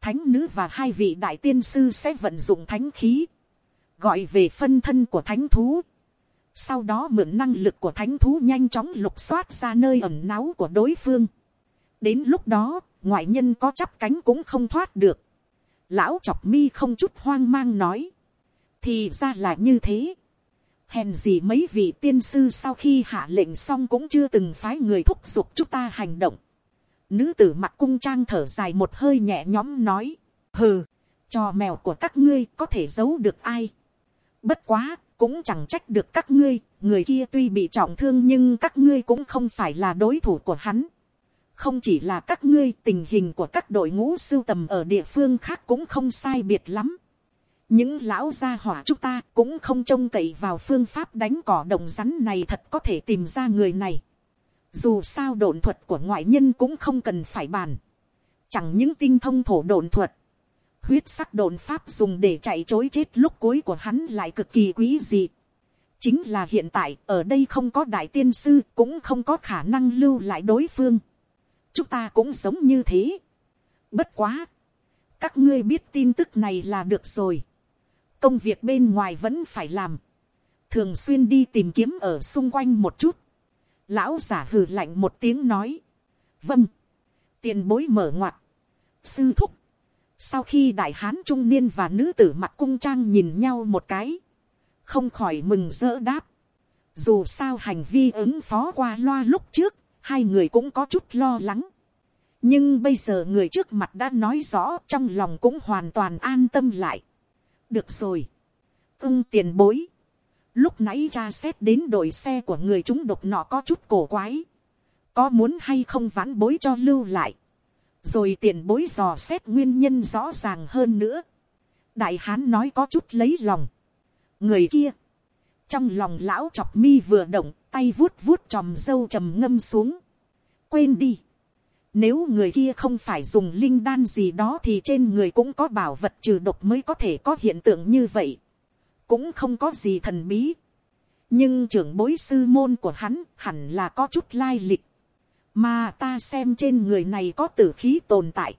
thánh nữ và hai vị đại tiên sư sẽ vận dụng thánh khí, gọi về phân thân của thánh thú. Sau đó mượn năng lực của thánh thú nhanh chóng lục soát ra nơi ẩn náu của đối phương. Đến lúc đó, ngoại nhân có chắp cánh cũng không thoát được. Lão chọc mi không chút hoang mang nói. Thì ra là như thế. Hèn gì mấy vị tiên sư sau khi hạ lệnh xong cũng chưa từng phái người thúc giục chúng ta hành động. Nữ tử mặt cung trang thở dài một hơi nhẹ nhõm nói. Hừ, trò mèo của các ngươi có thể giấu được ai. Bất quá, cũng chẳng trách được các ngươi. Người kia tuy bị trọng thương nhưng các ngươi cũng không phải là đối thủ của hắn. Không chỉ là các ngươi tình hình của các đội ngũ sưu tầm ở địa phương khác cũng không sai biệt lắm. Những lão gia hỏa chúng ta cũng không trông cậy vào phương pháp đánh cỏ đồng rắn này thật có thể tìm ra người này dù sao đồn thuật của ngoại nhân cũng không cần phải bàn. Chẳng những tinh thông thổ đồn thuật. huyết sắc đồn pháp dùng để chạy chối chết lúc cuối của hắn lại cực kỳ quý dị. chính là hiện tại, ở đây không có đại tiên sư, cũng không có khả năng lưu lại đối phương. chúng ta cũng giống như thế. bất quá. các ngươi biết tin tức này là được rồi. công việc bên ngoài vẫn phải làm. thường xuyên đi tìm kiếm ở xung quanh một chút lão giả hừ lạnh một tiếng nói. vâng. tiền bối mở ngoặt. sư thúc sau khi đại hán trung niên và nữ tử mặt cung trang nhìn nhau một cái. Không khỏi mừng rỡ đáp. Dù sao hành vi ứng phó qua loa lúc trước, hai người cũng có chút lo lắng. Nhưng bây giờ người trước mặt đã nói rõ trong lòng cũng hoàn toàn an tâm lại. Được rồi. Ưng tiền bối. Lúc nãy cha xét đến đội xe của người chúng độc nọ có chút cổ quái. Có muốn hay không vãn bối cho lưu lại rồi tiền bối dò xét nguyên nhân rõ ràng hơn nữa. đại hán nói có chút lấy lòng. người kia, trong lòng lão chọc mi vừa động, tay vuốt vuốt tròm dâu trầm ngâm xuống. quên đi. Nếu người kia không phải dùng linh đan gì đó thì trên người cũng có bảo vật trừ độc mới có thể có hiện tượng như vậy. Cũng không có gì thần bí. Nhưng trưởng bối sư môn của hắn hẳn là có chút lai lịch mà ta xem trên người này có tử khí tồn tại.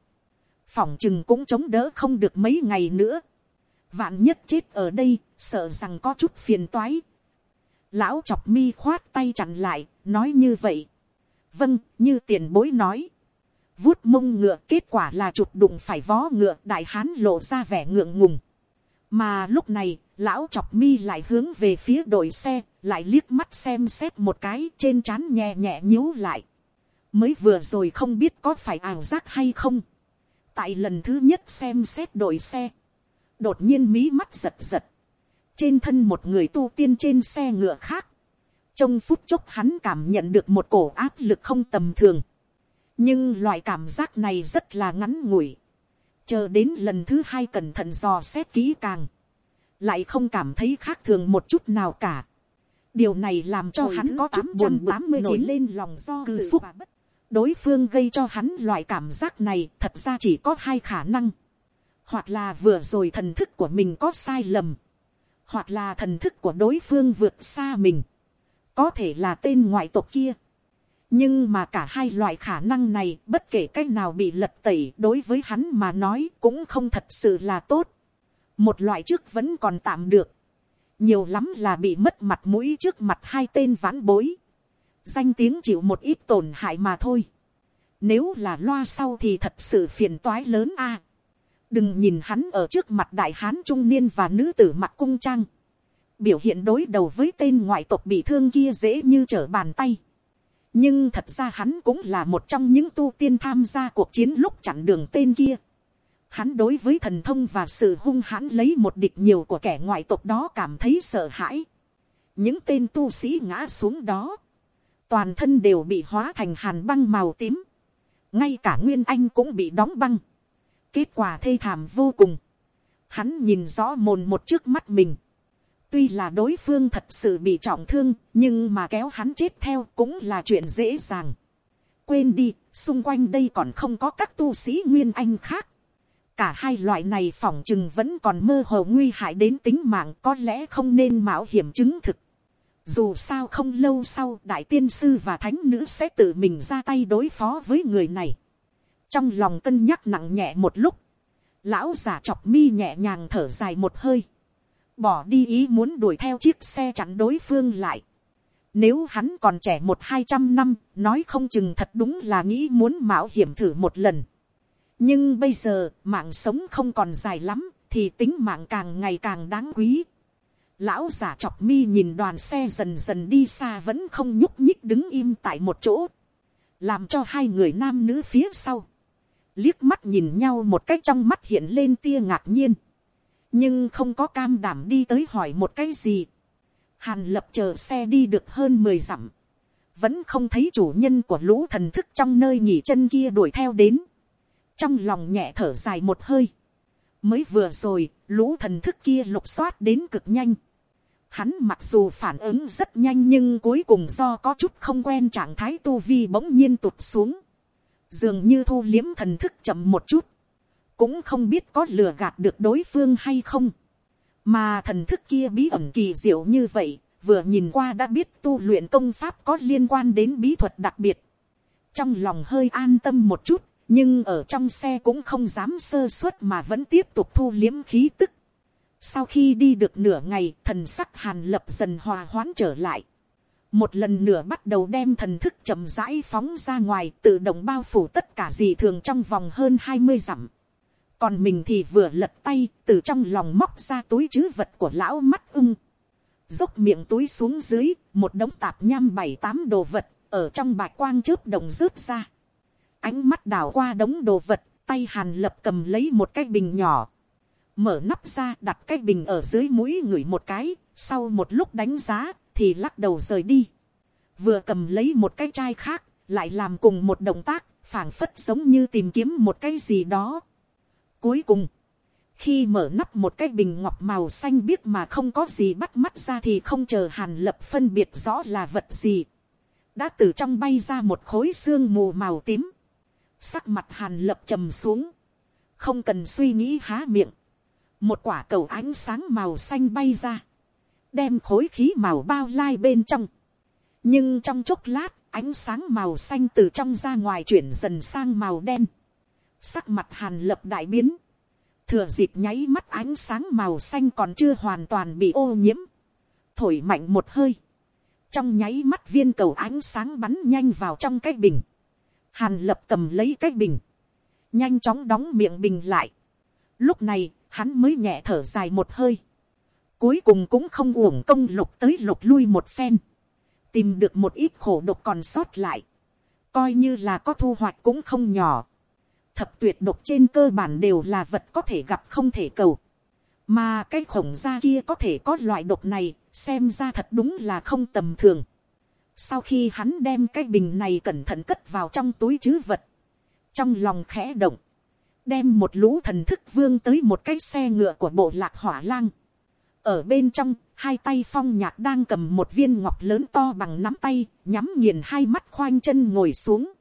Phỏng chừng cũng chống đỡ không được mấy ngày nữa. Vạn nhất chết ở đây, sợ rằng có chút phiền toái. Lão chọc mi khoát tay chặn lại, nói như vậy. Vâng, như tiền bối nói. Vuốt mông ngựa kết quả là chụp đụng phải vó ngựa đại hán lộ ra vẻ ngượng ngùng. Mà lúc này, lão chọc mi lại hướng về phía đội xe, lại liếc mắt xem xét một cái trên trán nhẹ nhẹ nhíu lại. Mới vừa rồi không biết có phải ảo giác hay không. tại lần thứ nhất xem xét đội xe, đột nhiên mí mắt giật giật, trên thân một người tu tiên trên xe ngựa khác, trong phút chốc hắn cảm nhận được một cổ áp lực không tầm thường, nhưng loại cảm giác này rất là ngắn ngủi, chờ đến lần thứ hai cẩn thận dò xét kỹ càng, lại không cảm thấy khác thường một chút nào cả. điều này làm cho Hồi hắn có chút buồn tám mươi chín lên lòng do cư phúc đối phương gây cho hắn loại cảm giác này thật ra chỉ có hai khả năng. Hoặc là vừa rồi thần thức của mình có sai lầm. Hoặc là thần thức của đối phương vượt xa mình. Có thể là tên ngoại tộc kia. Nhưng mà cả hai loại khả năng này bất kể cách nào bị lật tẩy đối với hắn mà nói cũng không thật sự là tốt. Một loại trước vẫn còn tạm được. Nhiều lắm là bị mất mặt mũi trước mặt hai tên vãn bối danh tiếng chịu một ít tổn hại mà thôi. Nếu là loa sau thì thật sự phiền toái lớn a. đừng nhìn hắn ở trước mặt đại hán trung niên và nữ tử mặt cung trang. biểu hiện đối đầu với tên ngoại tộc bị thương kia dễ như trở bàn tay. nhưng thật ra hắn cũng là một trong những tu tiên tham gia cuộc chiến lúc chặn đường tên kia. Hắn đối với thần thông và sự hung hãn lấy một địch nhiều của kẻ ngoại tộc đó cảm thấy sợ hãi. những tên tu sĩ ngã xuống đó toàn thân đều bị hóa thành hàn băng màu tím, ngay cả nguyên anh cũng bị đóng băng, kết quả thê thảm vô cùng, hắn nhìn rõ mồn một trước mắt mình, tuy là đối phương thật sự bị trọng thương, nhưng mà kéo hắn chết theo cũng là chuyện dễ dàng. quên đi, xung quanh đây còn không có các tu sĩ nguyên anh khác cả hai loại này phỏng chừng vẫn còn mơ hồ nguy hại đến tính mạng có lẽ không nên mạo hiểm chứng thực. Dù sao không lâu sau đại tiên sư và thánh nữ sẽ tự mình ra tay đối phó với người này. Trong lòng cân nhắc nặng nhẹ một lúc. Lão giả chọc mi nhẹ nhàng thở dài một hơi. Bỏ đi ý muốn đuổi theo chiếc xe chắn đối phương lại. Nếu hắn còn trẻ một hai trăm năm, nói không chừng thật đúng là nghĩ muốn mạo hiểm thử một lần. Nhưng bây giờ, mạng sống không còn dài lắm, thì tính mạng càng ngày càng đáng quý. Lão giả chọc mi nhìn đoàn xe dần dần đi xa vẫn không nhúc nhích đứng im tại một chỗ. Làm cho hai người nam nữ phía sau. Liếc mắt nhìn nhau một cách trong mắt hiện lên tia ngạc nhiên. Nhưng không có cam đảm đi tới hỏi một cái gì. Hàn lập chờ xe đi được hơn 10 dặm. Vẫn không thấy chủ nhân của lũ thần thức trong nơi nghỉ chân kia đuổi theo đến. Trong lòng nhẹ thở dài một hơi. Mới vừa rồi, lũ thần thức kia lục soát đến cực nhanh Hắn mặc dù phản ứng rất nhanh nhưng cuối cùng do có chút không quen trạng thái tu vi bỗng nhiên tụt xuống. Dường như thu liếm thần thức chậm một chút. cũng không biết có lừa gạt được đối phương hay không. Mà thần thức kia bí ẩn kỳ diệu như vậy, vừa nhìn qua đã biết tu luyện công pháp có liên quan đến bí thuật đặc biệt. Trong lòng hơi an tâm một chút, nhưng ở trong xe cũng không dám sơ suất mà vẫn tiếp tục thu liếm khí tức. Sau khi đi được nửa ngày, thần sắc hàn lập dần hòa hoãn trở lại. Một lần nữa bắt đầu đem thần thức chậm rãi phóng ra ngoài tự động bao phủ tất cả dị thường trong vòng hơn 20 dặm. Còn mình thì vừa lật tay từ trong lòng móc ra túi chứ vật của lão mắt ưng. Dốc miệng túi xuống dưới, một đống tạp nham bảy tám đồ vật, ở trong bạch quang chớp đồng rớt ra. Ánh mắt đảo qua đống đồ vật, tay hàn lập cầm lấy một cái bình nhỏ. Mở nắp ra đặt cái bình ở dưới mũi ngửi một cái, sau một lúc đánh giá, thì lắc đầu rời đi. Vừa cầm lấy một cái chai khác, lại làm cùng một động tác, phảng phất giống như tìm kiếm một cái gì đó. Cuối cùng, khi mở nắp một cái bình ngọc màu xanh biếc mà không có gì bắt mắt ra thì không chờ hàn lập phân biệt rõ là vật gì. Đã từ trong bay ra một khối xương mù màu tím. Sắc mặt hàn lập trầm xuống. Không cần suy nghĩ há miệng. Một quả cầu ánh sáng màu xanh bay ra đem khối khí màu bao lai bên trong. nhưng trong chốc lát, ánh sáng màu xanh từ trong ra ngoài chuyển dần sang màu đen. sắc mặt hàn lập đại biến. thừa dịp nháy mắt ánh sáng màu xanh còn chưa hoàn toàn bị ô nhiễm. thổi mạnh một hơi. trong nháy mắt viên cầu ánh sáng bắn nhanh vào trong cái bình hàn lập cầm lấy cái bình. nhanh chóng đóng miệng bình lại. lúc này, hắn mới nhẹ thở dài một hơi Cuối cùng cũng không uổng công lục tới lục lui một phen. Tìm được một ít khổ độc còn sót lại. Coi như là có thu hoạch cũng không nhỏ. Thập tuyệt độc trên cơ bản đều là vật có thể gặp không thể cầu. Mà cái khổng gia kia có thể có loại độc này, xem ra thật đúng là không tầm thường. Sau khi hắn đem cái bình này cẩn thận cất vào trong túi chứ vật. Trong lòng khẽ động. Đem một lũ thần thức vương tới một cái xe ngựa của bộ lạc hỏa lang ở bên trong, hai tay phong nhạc đang cầm một viên ngọc lớn to bằng nắm tay, nhắm nghiền hai mắt khoanh chân ngồi xuống.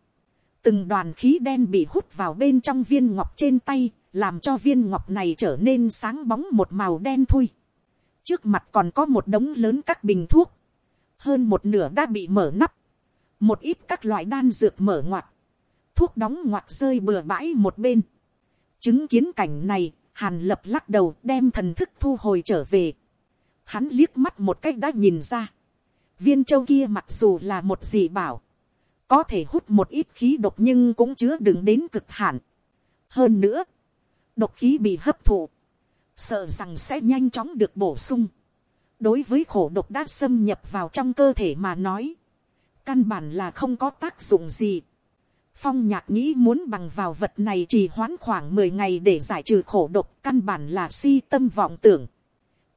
Từng đoàn khí đen bị hút vào bên trong viên ngọc trên tay, làm cho viên ngọc này trở nên sáng bóng một màu đen thui. Trước mặt còn có một đống lớn các bình thuốc. Hơn một nửa đã bị mở nắp. Một ít các loại đan dược mở ngoặt. Thuốc đóng ngoặt rơi bừa bãi một bên. Chứng kiến cảnh này, Hàn lập lắc đầu đem thần thức thu hồi trở về. Hắn liếc mắt một cách đã nhìn ra. Viên châu kia mặc dù là một gì bảo. Có thể hút một ít khí độc nhưng cũng chứa đựng đến cực hạn. Hơn nữa. Độc khí bị hấp thụ. Sợ rằng sẽ nhanh chóng được bổ sung. Đối với khổ độc đã xâm nhập vào trong cơ thể mà nói. Căn bản là không có tác dụng gì Phong nhạc nghĩ muốn bằng vào vật này chỉ hoãn khoảng 10 ngày để giải trừ khổ độc căn bản là si tâm vọng tưởng.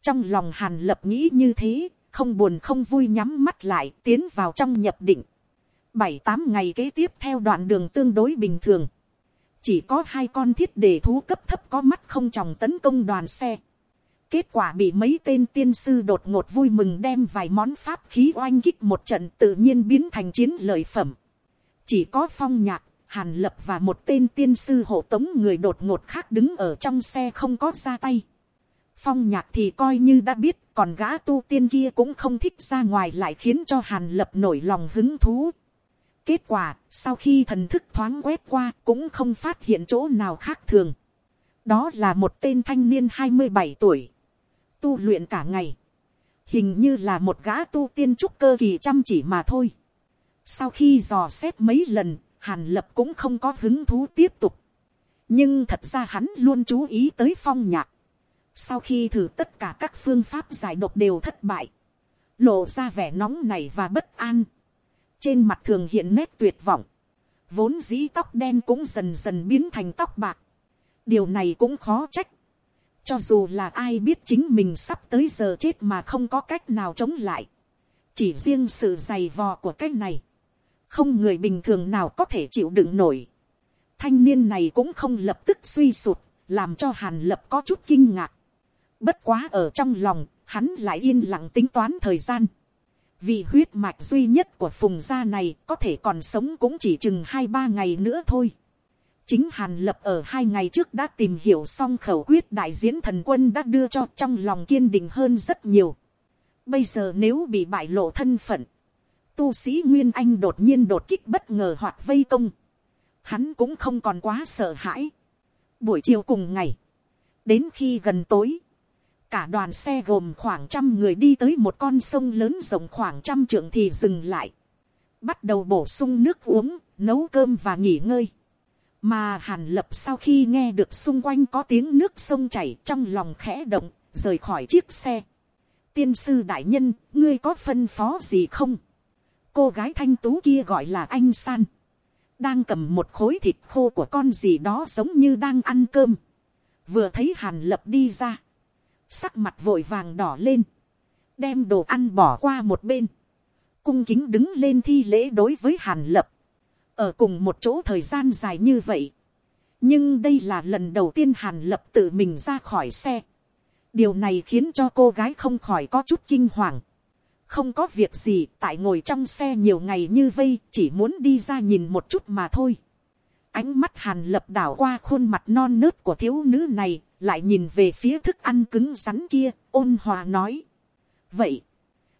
Trong lòng hàn lập nghĩ như thế, không buồn không vui nhắm mắt lại tiến vào trong nhập định. 7-8 ngày kế tiếp theo đoạn đường tương đối bình thường. Chỉ có hai con thiết đề thú cấp thấp có mắt không tròng tấn công đoàn xe. Kết quả bị mấy tên tiên sư đột ngột vui mừng đem vài món pháp khí oanh kích một trận tự nhiên biến thành chiến lợi phẩm chỉ có phong nhạc, hàn lập và một tên tiên sư hộ tống người đột ngột khác đứng ở trong xe không có ra tay. Phong nhạc thì coi như đã biết, còn gã tu tiên kia cũng không thích ra ngoài lại khiến cho hàn lập nổi lòng hứng thú. Kết quả, sau khi thần thức thoáng quét qua cũng không phát hiện chỗ nào khác thường. Đó là một tên thanh niên 27 tuổi. Tu luyện cả ngày. Hình như là một gã tu tiên trúc cơ kỳ chăm chỉ mà thôi. Sau khi dò xét mấy lần, Hàn Lập cũng không có hứng thú tiếp tục. Nhưng thật ra hắn luôn chú ý tới phong nhạc. Sau khi thử tất cả các phương pháp giải độc đều thất bại. Lộ ra vẻ nóng này và bất an. Trên mặt thường hiện nét tuyệt vọng. Vốn dĩ tóc đen cũng dần dần biến thành tóc bạc. Điều này cũng khó trách. Cho dù là ai biết chính mình sắp tới giờ chết mà không có cách nào chống lại. Chỉ riêng sự dày vò của cái này không người bình thường nào có thể chịu đựng nổi. Thanh niên này cũng không lập tức suy sụt, làm cho hàn lập có chút kinh ngạc. Bất quá ở trong lòng, hắn lại yên lặng tính toán thời gian. Vì huyết mạch duy nhất của phùng gia này có thể còn sống cũng chỉ chừng hai ba ngày nữa thôi chính hàn lập ở hai ngày trước đã tìm hiểu xong khẩu quyết đại diễn thần quân đã đưa cho trong lòng kiên định hơn rất nhiều. Bây giờ nếu bị bại lộ thân phận, tu sĩ Nguyên Anh đột nhiên đột kích bất ngờ hoặc vây công. Hắn cũng không còn quá sợ hãi. Buổi chiều cùng ngày, đến khi gần tối, cả đoàn xe gồm khoảng trăm người đi tới một con sông lớn rộng khoảng trăm trượng thì dừng lại. Bắt đầu bổ sung nước uống, nấu cơm và nghỉ ngơi. Mà hàn lập sau khi nghe được xung quanh có tiếng nước sông chảy trong lòng khẽ động, rời khỏi chiếc xe. Tiên sư đại nhân, ngươi có phân phó gì không? Cô gái thanh tú kia gọi là anh San. Đang cầm một khối thịt khô của con gì đó giống như đang ăn cơm. Vừa thấy hàn lập đi ra. Sắc mặt vội vàng đỏ lên. Đem đồ ăn bỏ qua một bên. Cung kính đứng lên thi lễ đối với hàn lập. Ở cùng một chỗ thời gian dài như vậy. Nhưng đây là lần đầu tiên hàn lập tự mình ra khỏi xe. Điều này khiến cho cô gái không khỏi có chút kinh hoàng không có việc gì, tại ngồi trong xe nhiều ngày như vây, chỉ muốn đi ra nhìn một chút mà thôi ánh mắt hàn lập đảo qua khuôn mặt non nớt của thiếu nữ này, lại nhìn về phía thức ăn cứng rắn kia, ôn hòa nói vậy,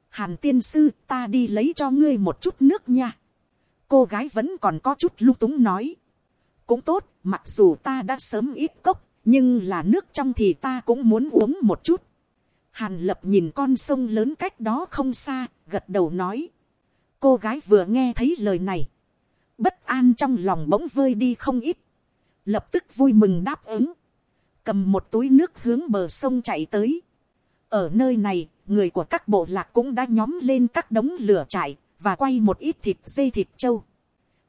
hàn tiên sư, ta đi lấy cho ngươi một chút nước nha cô gái vẫn còn có chút lung túng nói cũng tốt mặc dù ta đã sớm ít cốc nhưng là nước trong thì ta cũng muốn uống một chút Hàn lập nhìn con sông lớn cách đó không xa, gật đầu nói. Cô gái vừa nghe thấy lời này. Bất an trong lòng bỗng vơi đi không ít. Lập tức vui mừng đáp ứng. Cầm một túi nước hướng bờ sông chạy tới. Ở nơi này, người của các bộ lạc cũng đã nhóm lên các đống lửa trại, và quay một ít thịt dây thịt trâu.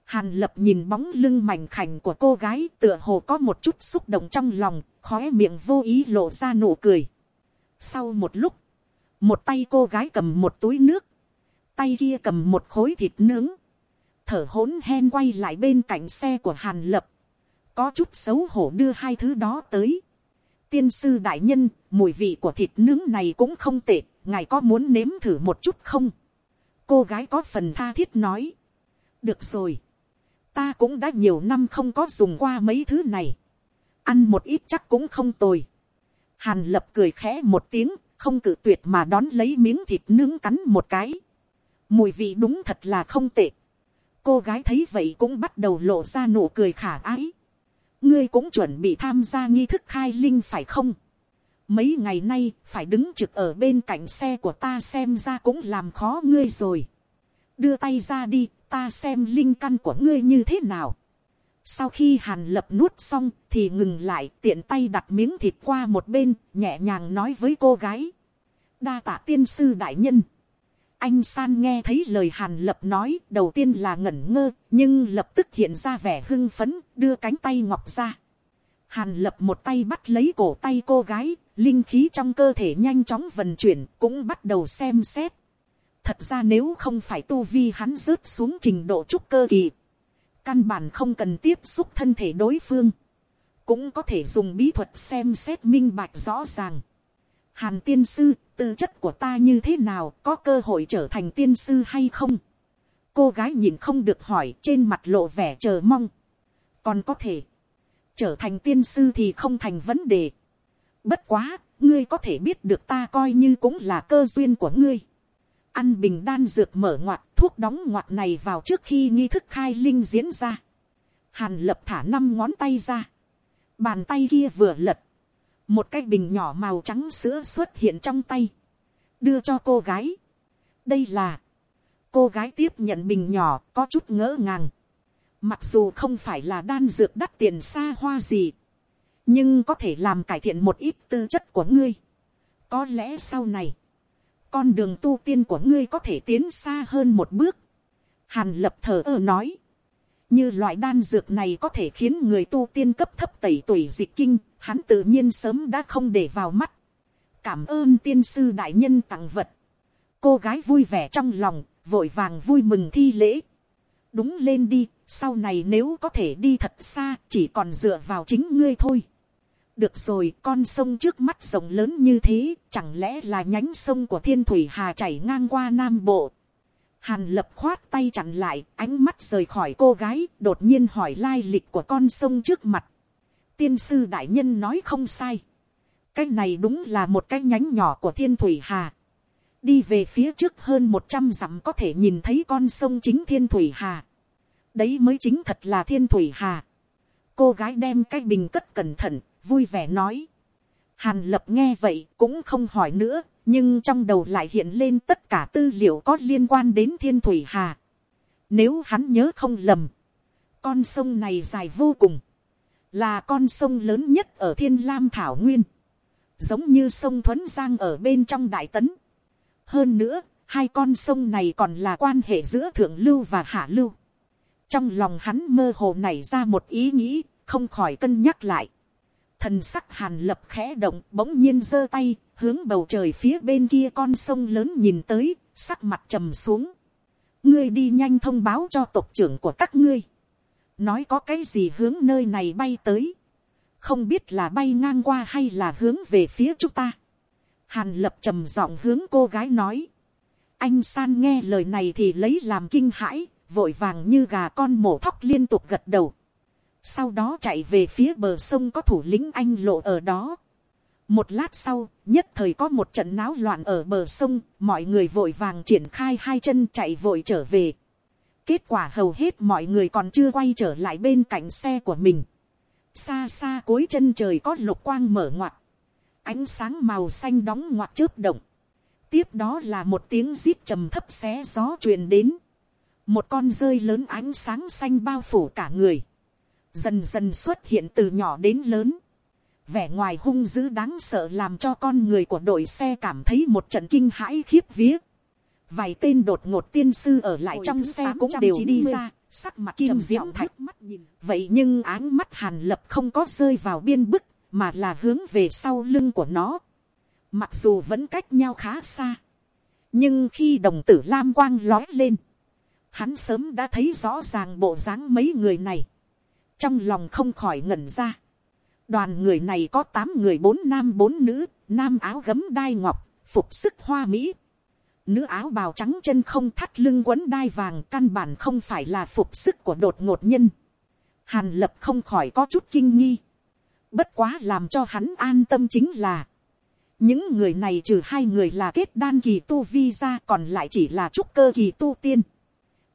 Hàn lập nhìn bóng lưng mảnh khảnh của cô gái tựa hồ có một chút xúc động trong lòng, khóe miệng vô ý lộ ra nụ cười. Sau một lúc, một tay cô gái cầm một túi nước, tay kia cầm một khối thịt nướng, thở hỗn hen quay lại bên cạnh xe của hàn lập, có chút xấu hổ đưa hai thứ đó tới. tiên sư đại nhân, mùi vị của thịt nướng này cũng không tệ, ngài có muốn nếm thử một chút không? Cô gái có phần tha thiết nói. được rồi, ta cũng đã nhiều năm không có dùng qua mấy thứ này, ăn một ít chắc cũng không tồi. Hàn lập cười khẽ một tiếng, không cự tuyệt mà đón lấy miếng thịt nướng cắn một cái. Mùi vị đúng thật là không tệ. Cô gái thấy vậy cũng bắt đầu lộ ra nụ cười khả ái. Ngươi cũng chuẩn bị tham gia nghi thức khai linh phải không? Mấy ngày nay phải đứng trực ở bên cạnh xe của ta xem ra cũng làm khó ngươi rồi. Đưa tay ra đi, ta xem linh căn của ngươi như thế nào. Sau khi hàn lập nuốt xong thì ngừng lại tiện tay đặt miếng thịt qua một bên, nhẹ nhàng nói với cô gái. Đa tạ tiên sư đại nhân. Anh San nghe thấy lời hàn lập nói đầu tiên là ngẩn ngơ, nhưng lập tức hiện ra vẻ hưng phấn, đưa cánh tay ngọc ra. Hàn lập một tay bắt lấy cổ tay cô gái, linh khí trong cơ thể nhanh chóng vận chuyển, cũng bắt đầu xem xét. Thật ra nếu không phải tu vi hắn rớt xuống trình độ trúc cơ kỳ căn bản không cần tiếp xúc thân thể đối phương, cũng có thể dùng bí thuật xem xét minh bạch rõ ràng. Hàn tiên sư, tư chất của ta như thế nào, có cơ hội trở thành tiên sư hay không? Cô gái nhìn không được hỏi trên mặt lộ vẻ chờ mong. Còn có thể, trở thành tiên sư thì không thành vấn đề. Bất quá, ngươi có thể biết được ta coi như cũng là cơ duyên của ngươi ăn bình đan dược mở ngoặt thuốc đóng ngoặt này vào trước khi nghi thức khai linh diễn ra. Hàn lập thả năm ngón tay ra. Bàn tay kia vừa lật. Một cái bình nhỏ màu trắng sữa xuất hiện trong tay. Đưa cho cô gái. Đây là. Cô gái tiếp nhận bình nhỏ có chút ngỡ ngàng. Mặc dù không phải là đan dược đắt tiền xa hoa gì. Nhưng có thể làm cải thiện một ít tư chất của ngươi. Có lẽ sau này con đường tu tiên của ngươi có thể tiến xa hơn một bước. Hàn lập thờ ơ nói. Như loại đan dược này có thể khiến người tu tiên cấp thấp tẩy tuổi dịch kinh, hắn tự nhiên sớm đã không để vào mắt. Cảm ơn tiên sư đại nhân tặng vật. Cô gái vui vẻ trong lòng, vội vàng vui mừng thi lễ. Đúng lên đi, sau này nếu có thể đi thật xa, chỉ còn dựa vào chính ngươi thôi được rồi con sông trước mắt rộng lớn như thế chẳng lẽ là nhánh sông của thiên thủy hà chảy ngang qua nam bộ Hàn lập khoát tay chặn lại, ánh mắt rời khỏi cô gái, đột nhiên hỏi lai lịch của con sông trước mặt. Tiên sư đại nhân nói không sai. Cái này đúng là một cái nhánh nhỏ của thiên thủy hà. Đi về phía trước hơn một trăm dặm có thể nhìn thấy con sông chính thiên thủy hà. Đấy mới chính thật là thiên thủy hà. Cô gái đem cái bình cất cẩn thận, vui vẻ nói. Hàn lập nghe vậy cũng không hỏi nữa, nhưng trong đầu lại hiện lên tất cả tư liệu có liên quan đến thiên thủy hà. Nếu hắn nhớ không lầm, con sông này dài vô cùng, là con sông lớn nhất ở thiên lam thảo nguyên, giống như sông thuấn giang ở bên trong đại tấn hơn nữa, hai con sông này còn là quan hệ giữa thượng lưu và hạ lưu. trong lòng hắn mơ hồ nảy ra một ý nghĩ, không khỏi cân nhắc lại. thần sắc hàn lập khẽ động bỗng nhiên giơ tay hướng bầu trời phía bên kia con sông lớn nhìn tới, sắc mặt trầm xuống. ngươi đi nhanh thông báo cho tộc trưởng của các ngươi. nói có cái gì hướng nơi này bay tới. không biết là bay ngang qua hay là hướng về phía chúng ta hàn lập trầm giọng hướng cô gái nói. anh san nghe lời này thì lấy làm kinh hãi, vội vàng như gà con mổ thóc liên tục gật đầu. sau đó chạy về phía bờ sông có thủ lĩnh anh lộ ở đó một lát sau, nhất thời có một trận náo loạn ở bờ sông, mọi người vội vàng triển khai hai chân chạy vội trở về. Kết quả hầu hết mọi người còn chưa quay trở lại bên cạnh xe của mình. Xa xa cuối chân trời có lục quang mở ngoặt. Ánh sáng màu xanh đóng ngoặt chớp động. Tiếp đó là một tiếng rít trầm thấp xé gió truyền đến. Một con rơi lớn ánh sáng xanh bao phủ cả người. Dần dần xuất hiện từ nhỏ đến lớn vẻ ngoài hung dữ đáng sợ làm cho con người của đội xe cảm thấy một trận kinh hãi khiếp vía. Vài tên đột ngột tiên sư ở lại Hồi trong xe cũng đều đi ra, sắc mặt kim diễm thạch. Mắt nhìn. Vậy nhưng áng mắt hàn lập không có rơi vào biên bức, mà là hướng về sau lưng của nó. Mặc dù vẫn cách nhau khá xa. Nhưng khi đồng tử lam quang lói lên, hắn sớm đã thấy rõ ràng bộ dáng mấy người này. Trong lòng không khỏi ngẩn ra đoàn người này có tám người bốn nam bốn nữ, nam áo gấm đai ngọc, phục sức hoa mỹ. Nữ áo bào trắng chân không thắt lưng quấn đai vàng căn bản không phải là phục sức của đột ngột nhân. Hàn lập không khỏi có chút kinh nghi. Bất quá làm cho hắn an tâm chính là. Những người này trừ hai người là kết đan kỳ tu vi ra còn lại chỉ là trúc cơ kỳ tu tiên.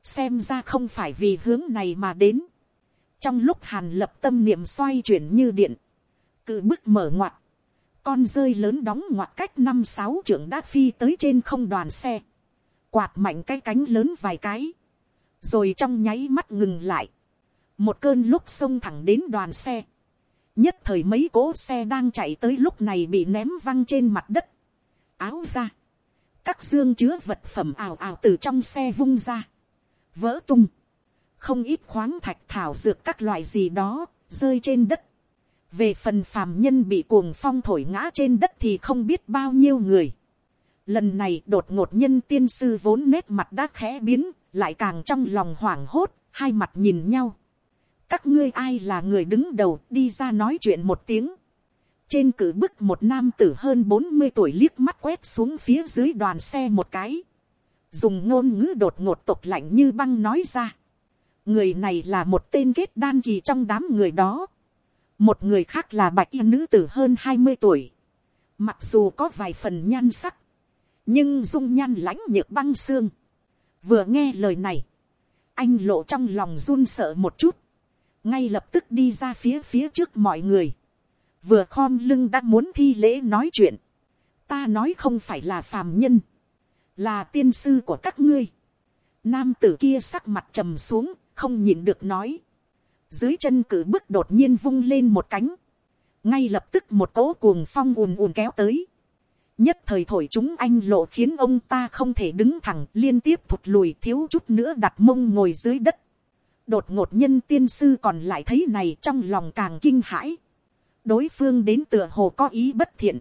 Xem ra không phải vì hướng này mà đến trong lúc hàn lập tâm niệm xoay chuyển như điện, cự bức mở ngoặt, con rơi lớn đóng ngoặt cách năm sáu trưởng đã phi tới trên không đoàn xe, quạt mạnh cái cánh lớn vài cái, rồi trong nháy mắt ngừng lại, một cơn lúc xông thẳng đến đoàn xe, nhất thời mấy cỗ xe đang chạy tới lúc này bị ném văng trên mặt đất, áo ra, các dương chứa vật phẩm ào ào từ trong xe vung ra, vỡ tung, không ít khoáng thạch thảo dược các loại gì đó, rơi trên đất. về phần phàm nhân bị cuồng phong thổi ngã trên đất thì không biết bao nhiêu người. lần này đột ngột nhân tiên sư vốn nét mặt đã khẽ biến, lại càng trong lòng hoảng hốt, hai mặt nhìn nhau các ngươi ai là người đứng đầu đi ra nói chuyện một tiếng. trên cử bức một nam tử hơn bốn mươi tuổi liếc mắt quét xuống phía dưới đoàn xe một cái. dùng ngôn ngữ đột ngột tục lạnh như băng nói ra người này là một tên kết đan kỳ trong đám người đó. một người khác là bạch y nữ tử hơn hai mươi tuổi. mặc dù có vài phần nhan sắc, nhưng dung nhan lãnh nhược băng xương. vừa nghe lời này, anh lộ trong lòng run sợ một chút, ngay lập tức đi ra phía phía trước mọi người, vừa khom lưng đã muốn thi lễ nói chuyện, ta nói không phải là phàm nhân, là tiên sư của các ngươi. Nam tử kia sắc mặt trầm xuống, không nhịn được nói. Dưới chân cử bước đột nhiên vung lên một cánh. Ngay lập tức một cỗ cuồng phong ùn ùn kéo tới. Nhất thời thổi chúng anh lộ khiến ông ta không thể đứng thẳng liên tiếp thụt lùi thiếu chút nữa đặt mông ngồi dưới đất. Đột ngột nhân tiên sư còn lại thấy này trong lòng càng kinh hãi. Đối phương đến tựa hồ có ý bất thiện.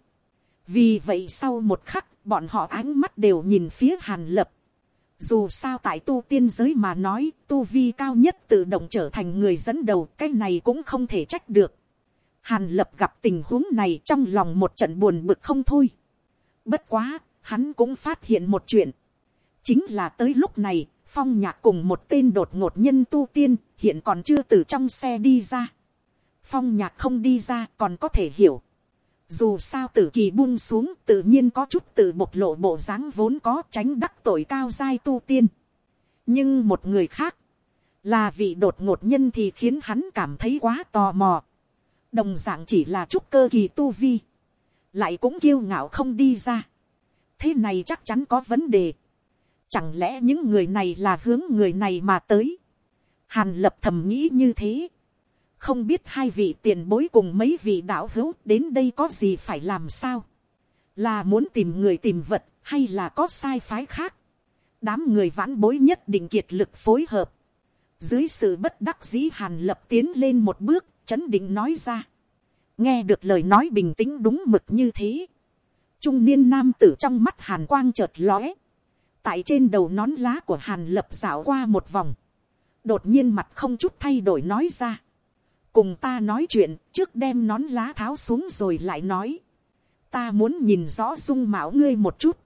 Vì vậy sau một khắc bọn họ ánh mắt đều nhìn phía hàn lập dù sao tại tu tiên giới mà nói, tu vi cao nhất tự động trở thành người dẫn đầu, cái này cũng không thể trách được. Hàn lập gặp tình huống này trong lòng một trận buồn bực không thôi. Bất quá, hắn cũng phát hiện một chuyện. chính là tới lúc này, phong nhạc cùng một tên đột ngột nhân tu tiên, hiện còn chưa từ trong xe đi ra. Phong nhạc không đi ra còn có thể hiểu. Dù sao tử kỳ buông xuống tự nhiên có chút tự bộc lộ bộ dáng vốn có tránh đắc tội cao giai tu tiên. Nhưng một người khác, là vị đột ngột nhân thì khiến hắn cảm thấy quá tò mò. Đồng dạng chỉ là chút cơ kỳ tu vi. Lại cũng kiêu ngạo không đi ra. Thế này chắc chắn có vấn đề. Chẳng lẽ những người này là hướng người này mà tới. Hàn lập thầm nghĩ như thế. Không biết hai vị tiền bối cùng mấy vị đạo hữu đến đây có gì phải làm sao. Là muốn tìm người tìm vật hay là có sai phái khác. Đám người vãn bối nhất định kiệt lực phối hợp. Dưới sự bất đắc dĩ hàn lập tiến lên một bước, chấn định nói ra. Nghe được lời nói bình tĩnh đúng mực như thế. Trung niên nam tử trong mắt hàn quang chợt lóe. Tại trên đầu nón lá của hàn lập dạo qua một vòng. Đột nhiên mặt không chút thay đổi nói ra. Cùng ta nói chuyện, trước đem nón lá tháo xuống rồi lại nói. Ta muốn nhìn rõ dung mạo ngươi một chút.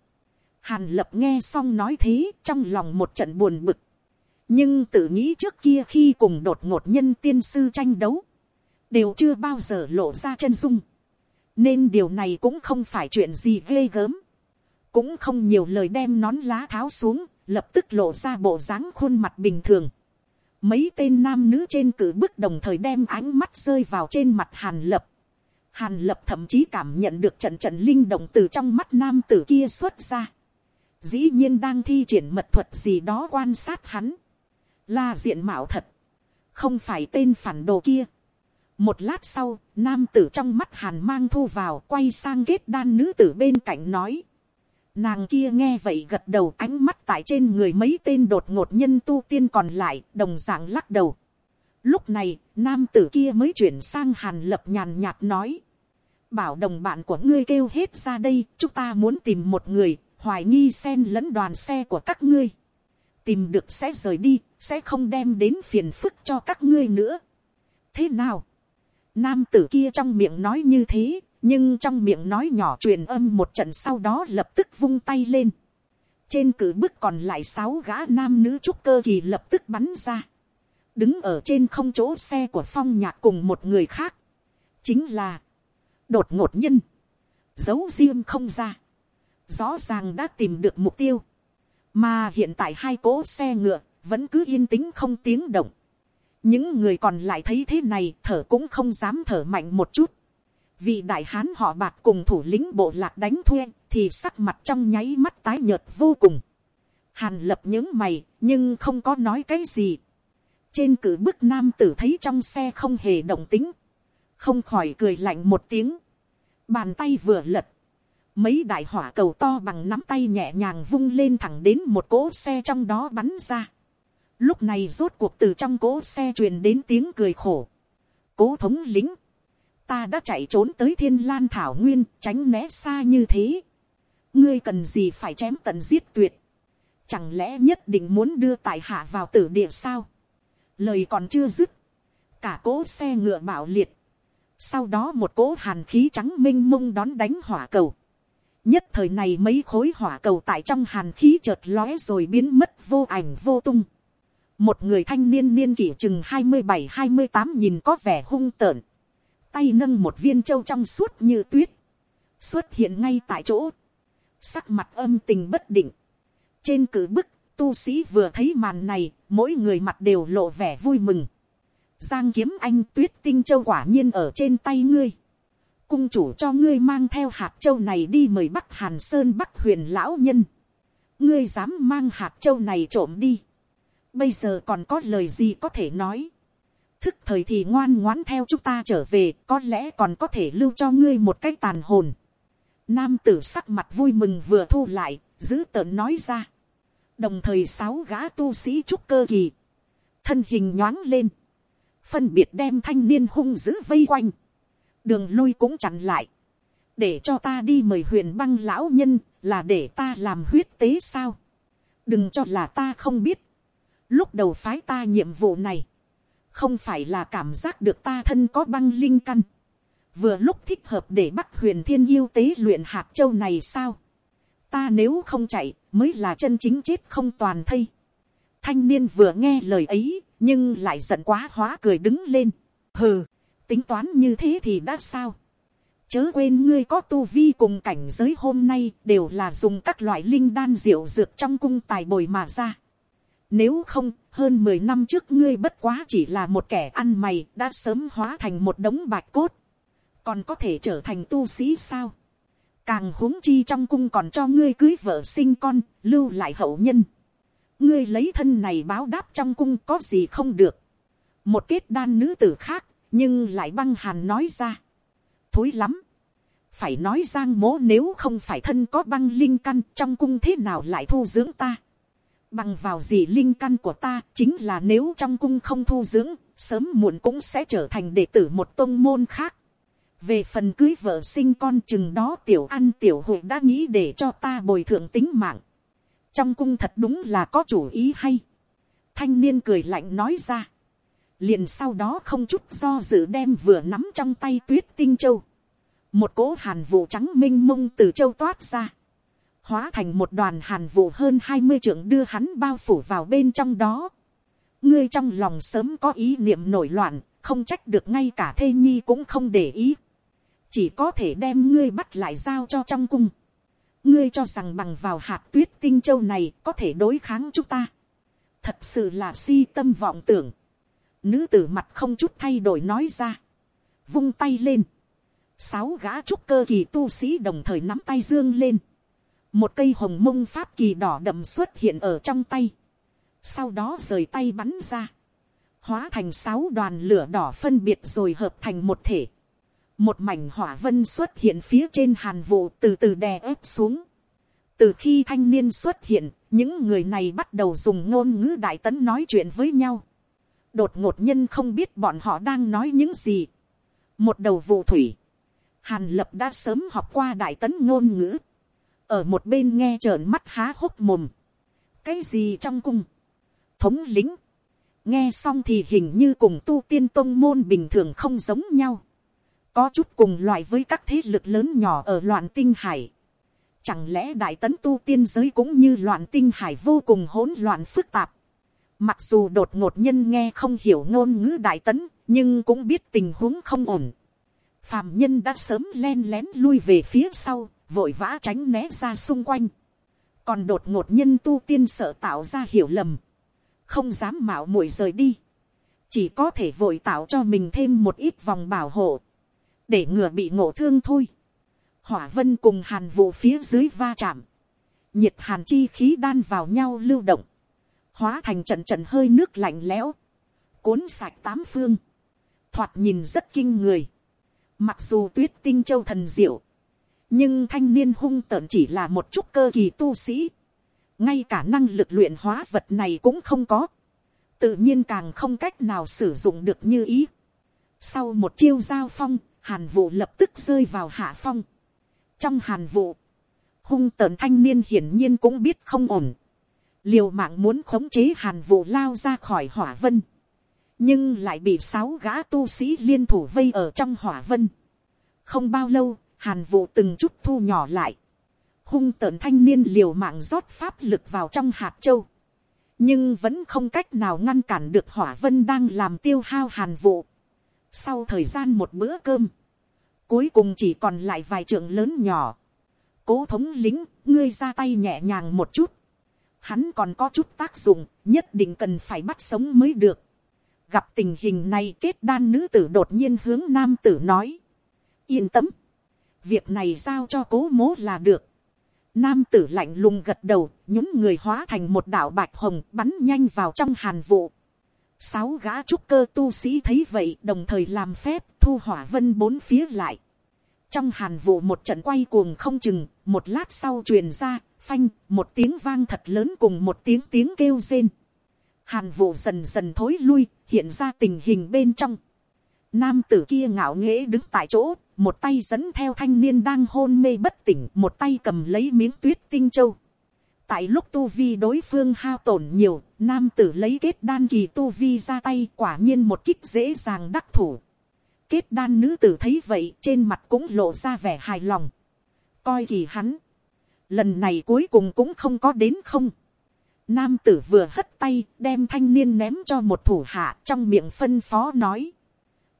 Hàn lập nghe xong nói thế, trong lòng một trận buồn bực nhưng tự nghĩ trước kia khi cùng đột ngột nhân tiên sư tranh đấu, đều chưa bao giờ lộ ra chân dung, nên điều này cũng không phải chuyện gì ghê gớm, cũng không nhiều lời đem nón lá tháo xuống, lập tức lộ ra bộ dáng khuôn mặt bình thường. Mấy tên nam nữ trên cử bức đồng thời đem ánh mắt rơi vào trên mặt hàn lập. Hàn lập thậm chí cảm nhận được trận trận linh động từ trong mắt nam tử kia xuất ra. Dĩ nhiên đang thi triển mật thuật gì đó quan sát hắn là diện mạo thật, không phải tên phản đồ kia. một lát sau, nam tử trong mắt hàn mang thu vào quay sang ghét đan nữ tử bên cạnh nói nàng kia nghe vậy gật đầu ánh mắt tại trên người mấy tên đột ngột nhân tu tiên còn lại đồng dạng lắc đầu. lúc này, nam tử kia mới chuyển sang hàn lập nhàn nhạt nói. bảo đồng bạn của ngươi kêu hết ra đây, chúng ta muốn tìm một người, hoài nghi xen lẫn đoàn xe của các ngươi tìm được sẽ rời đi, sẽ không đem đến phiền phức cho các ngươi nữa. thế nào, nam tử kia trong miệng nói như thế, nhưng trong miệng nói nhỏ truyền âm một trận sau đó lập tức vung tay lên. trên cử bức còn lại sáu gã nam nữ trúc cơ kỳ lập tức bắn ra. đứng ở trên không chỗ xe của phong nhạc cùng một người khác. chính là, đột ngột nhân, giấu riêng không ra. rõ ràng đã tìm được mục tiêu mà hiện tại hai cỗ xe ngựa vẫn cứ yên tĩnh không tiếng động. những người còn lại thấy thế này thở cũng không dám thở mạnh một chút vì đại hán họ bạc cùng thủ lĩnh bộ lạc đánh thuê, thì sắc mặt trong nháy mắt tái nhợt vô cùng. hàn lập những mày, nhưng không có nói cái gì. trên cử bức nam tử thấy trong xe không hề động tính. không khỏi cười lạnh một tiếng. bàn tay vừa lật Mấy đại hỏa cầu to bằng nắm tay nhẹ nhàng vung lên thẳng đến một cỗ xe trong đó bắn ra. Lúc này rốt cuộc từ trong cỗ xe truyền đến tiếng cười khổ. Cố thống lính. Ta đã chạy trốn tới thiên lan thảo nguyên, tránh né xa như thế. Ngươi cần gì phải chém tận giết tuyệt. Chẳng lẽ nhất định muốn đưa tài hạ vào tử địa sao? Lời còn chưa dứt. Cả cỗ xe ngựa bạo liệt. Sau đó một cỗ hàn khí trắng minh mông đón đánh hỏa cầu nhất thời này mấy khối hỏa cầu tại trong hàn khí chợt lóe rồi biến mất vô ảnh vô tung. một người thanh niên niên kỷ chừng hai mươi bảy, hai mươi tám nhìn có vẻ hung tợn tay nâng một viên châu trong suốt như tuyết. xuất hiện ngay tại chỗ. sắc mặt âm tình bất định. trên cử bức, tu sĩ vừa thấy màn này, mỗi người mặt đều lộ vẻ vui mừng. giang kiếm anh tuyết tinh châu quả nhiên ở trên tay ngươi cung chủ cho ngươi mang theo hạt châu này đi mời bắc hàn sơn bắc huyền lão nhân. ngươi dám mang hạt châu này trộm đi. bây giờ còn có lời gì có thể nói thức thời thì ngoan ngoãn theo chúng ta trở về có lẽ còn có thể lưu cho ngươi một cái tàn hồn. nam tử sắc mặt vui mừng vừa thu lại, giữ tợn nói ra. đồng thời sáu gã tu sĩ trúc cơ kỳ. thân hình nhoáng lên. phân biệt đem thanh niên hung dữ vây quanh đường lui cũng chặn lại, để cho ta đi mời huyền băng lão nhân là để ta làm huyết tế sao, đừng cho là ta không biết, lúc đầu phái ta nhiệm vụ này, không phải là cảm giác được ta thân có băng linh căn, vừa lúc thích hợp để bắt huyền thiên yêu tế luyện hạt châu này sao, ta nếu không chạy, mới là chân chính chết không toàn thây. Thanh niên vừa nghe lời ấy, nhưng lại giận quá hóa cười đứng lên. Hừ, tính toán như thế thì đã sao? Chớ quên ngươi có tu vi cùng cảnh giới hôm nay đều là dùng các loại linh đan diệu dược trong cung tài bồi mà ra. Nếu không, hơn 10 năm trước ngươi bất quá chỉ là một kẻ ăn mày đã sớm hóa thành một đống bạch cốt. Còn có thể trở thành tu sĩ sao? Càng huống chi trong cung còn cho ngươi cưới vợ sinh con, lưu lại hậu nhân. Ngươi lấy thân này báo đáp trong cung có gì không được. Một kết đan nữ tử khác, nhưng lại băng hàn nói ra. Thối lắm. Phải nói giang mố nếu không phải thân có băng linh căn trong cung thế nào lại thu dưỡng ta. Bằng vào gì linh căn của ta chính là nếu trong cung không thu dưỡng, sớm muộn cũng sẽ trở thành đệ tử một tôn môn khác về phần cưới vợ sinh con chừng đó tiểu ăn tiểu hội đã nghĩ để cho ta bồi thường tính mạng. trong cung thật đúng là có chủ ý hay. thanh niên cười lạnh nói ra. liền sau đó không chút do dự đem vừa nắm trong tay tuyết tinh châu. một cỗ hàn vụ trắng minh mông từ châu toát ra hóa thành một đoàn hàn vụ hơn hai mươi trưởng đưa hắn bao phủ vào bên trong đó. ngươi trong lòng sớm có ý niệm nổi loạn, không trách được ngay cả thê nhi cũng không để ý chỉ có thể đem ngươi bắt lại giao cho trong cung. ngươi cho rằng bằng vào hạt tuyết tinh châu này có thể đối kháng chúng ta. thật sự là si tâm vọng tưởng. nữ tử mặt không chút thay đổi nói ra. vung tay lên. sáu gã trúc cơ kỳ tu sĩ đồng thời nắm tay dương lên một cây hồng mông pháp kỳ đỏ đậm xuất hiện ở trong tay. sau đó rời tay bắn ra. hóa thành sáu đoàn lửa đỏ phân biệt rồi hợp thành một thể một mảnh hỏa vân xuất hiện phía trên hàn vụ từ từ đè ép xuống. từ khi thanh niên xuất hiện, những người này bắt đầu dùng ngôn ngữ đại tấn nói chuyện với nhau. đột ngột nhân không biết bọn họ đang nói những gì. một đầu vụ thủy, hàn lập đã sớm học qua đại tấn ngôn ngữ ở một bên nghe trợn mắt há hốc mồm. cái gì trong cung, thống lính, nghe xong thì hình như cùng tu tiên tôn môn bình thường không giống nhau có chút cùng loại với các thế lực lớn nhỏ ở loạn tinh hải. Chẳng lẽ đại tấn tu tiên giới cũng như loạn tinh hải vô cùng hỗn loạn phức tạp. Mặc dù đột ngột nhân nghe không hiểu ngôn ngữ đại tấn, nhưng cũng biết tình huống không ổn. Phạm nhân đã sớm len lén lui về phía sau, vội vã tránh né ra xung quanh. Còn đột ngột nhân tu tiên sợ tạo ra hiểu lầm. Không dám mạo muội rời đi. Chỉ có thể vội tạo cho mình thêm một ít vòng bảo hộ để ngừa bị ngộ thương thôi. hỏa vân cùng hàn vụ phía dưới va chạm, nhiệt hàn chi khí đan vào nhau lưu động, hóa thành trận trận hơi nước lạnh lẽo, cuốn sạch tám phương, thoạt nhìn rất kinh người. Mặc dù tuyết tinh châu thần diệu, nhưng thanh niên hung tợn chỉ là một chút cơ kỳ tu sĩ, ngay cả năng lực luyện hóa vật này cũng không có, tự nhiên càng không cách nào sử dụng được như ý. Sau một chiêu giao phong, hàn vụ lập tức rơi vào hạ phong. trong hàn vụ, hung tợn thanh niên hiển nhiên cũng biết không ổn. liều mạng muốn khống chế hàn vụ lao ra khỏi hỏa vân. nhưng lại bị sáu gã tu sĩ liên thủ vây ở trong hỏa vân. không bao lâu, hàn vụ từng chút thu nhỏ lại. hung tợn thanh niên liều mạng rót pháp lực vào trong hạt châu. nhưng vẫn không cách nào ngăn cản được hỏa vân đang làm tiêu hao hàn vụ sau thời gian một bữa cơm, cuối cùng chỉ còn lại vài trường lớn nhỏ. Cố thống lính, ngươi ra tay nhẹ nhàng một chút. Hắn còn có chút tác dụng, nhất định cần phải bắt sống mới được. Gặp tình hình này kết đan nữ tử đột nhiên hướng nam tử nói. Yên tâm. Việc này giao cho cố mố là được. Nam tử lạnh lùng gật đầu, nhún người hóa thành một đạo bạch hồng bắn nhanh vào trong hàn vụ. Sáu gã trúc cơ tu sĩ thấy vậy đồng thời làm phép thu hỏa vân bốn phía lại. Trong hàn vụ một trận quay cuồng không chừng, một lát sau truyền ra, phanh, một tiếng vang thật lớn cùng một tiếng tiếng kêu rên. Hàn vụ dần dần thối lui, hiện ra tình hình bên trong. Nam tử kia ngạo nghễ đứng tại chỗ, một tay dẫn theo thanh niên đang hôn mê bất tỉnh, một tay cầm lấy miếng tuyết tinh châu tại lúc tu vi đối phương hao tổn nhiều, nam tử lấy kết đan kỳ tu vi ra tay quả nhiên một kích dễ dàng đắc thủ. Kết đan nữ tử thấy vậy trên mặt cũng lộ ra vẻ hài lòng. Coi kỳ hắn. lần này cuối cùng cũng không có đến không. Nam tử vừa hất tay đem thanh niên ném cho một thủ hạ trong miệng phân phó nói.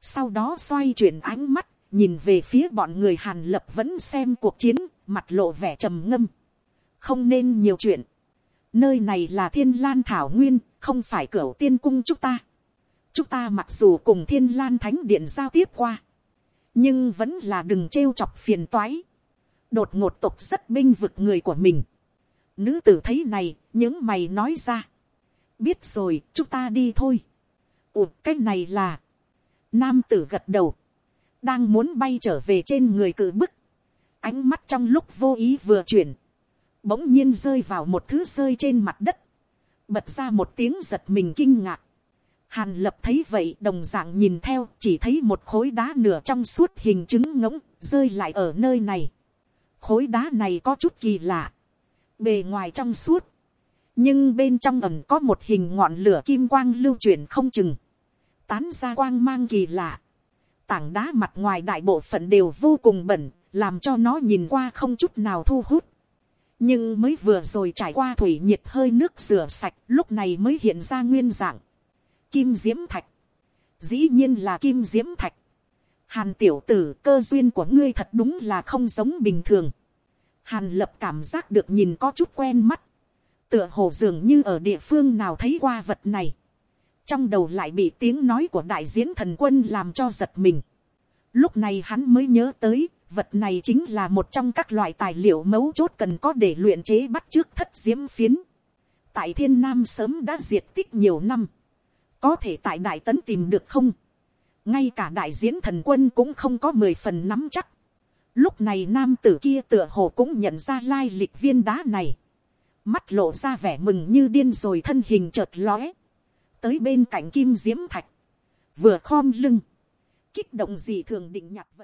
Sau đó xoay chuyển ánh mắt, nhìn về phía bọn người hàn lập vẫn xem cuộc chiến, mặt lộ vẻ trầm ngâm. Không nên nhiều chuyện. Nơi này là thiên lan thảo nguyên, không phải cửa tiên cung chúng ta. Chúng ta mặc dù cùng thiên lan thánh điện giao tiếp qua. Nhưng vẫn là đừng trêu chọc phiền toái. Đột ngột tục rất binh vực người của mình. Nữ tử thấy này, những mày nói ra. Biết rồi, chúng ta đi thôi. Ủa, cái này là... Nam tử gật đầu. Đang muốn bay trở về trên người cự bức. Ánh mắt trong lúc vô ý vừa chuyển. Bỗng nhiên rơi vào một thứ rơi trên mặt đất. Bật ra một tiếng giật mình kinh ngạc. Hàn lập thấy vậy, đồng dạng nhìn theo, chỉ thấy một khối đá nửa trong suốt hình trứng ngỗng rơi lại ở nơi này. Khối đá này có chút kỳ lạ. Bề ngoài trong suốt. Nhưng bên trong ẩm có một hình ngọn lửa kim quang lưu chuyển không chừng. Tán ra quang mang kỳ lạ. Tảng đá mặt ngoài đại bộ phận đều vô cùng bẩn, làm cho nó nhìn qua không chút nào thu hút. Nhưng mới vừa rồi trải qua thủy nhiệt hơi nước rửa sạch, lúc này mới hiện ra nguyên dạng. Kim diễm thạch. Dĩ nhiên là kim diễm thạch. Hàn tiểu tử cơ duyên của ngươi thật đúng là không giống bình thường. Hàn lập cảm giác được nhìn có chút quen mắt. Tựa hồ dường như ở địa phương nào thấy qua vật này. Trong đầu lại bị tiếng nói của đại diễn thần quân làm cho giật mình. Lúc này hắn mới nhớ tới, vật này chính là một trong các loại tài liệu mấu chốt cần có để luyện chế bắt trước thất diễm phiến. Tại thiên nam sớm đã diệt tích nhiều năm. Có thể tại đại tấn tìm được không? Ngay cả đại diễn thần quân cũng không có mười phần nắm chắc. Lúc này nam tử kia tựa hồ cũng nhận ra lai lịch viên đá này. Mắt lộ ra vẻ mừng như điên rồi thân hình chợt lóe. Tới bên cạnh kim diễm thạch. Vừa khom lưng. Kích động gì thường định nhặt vật.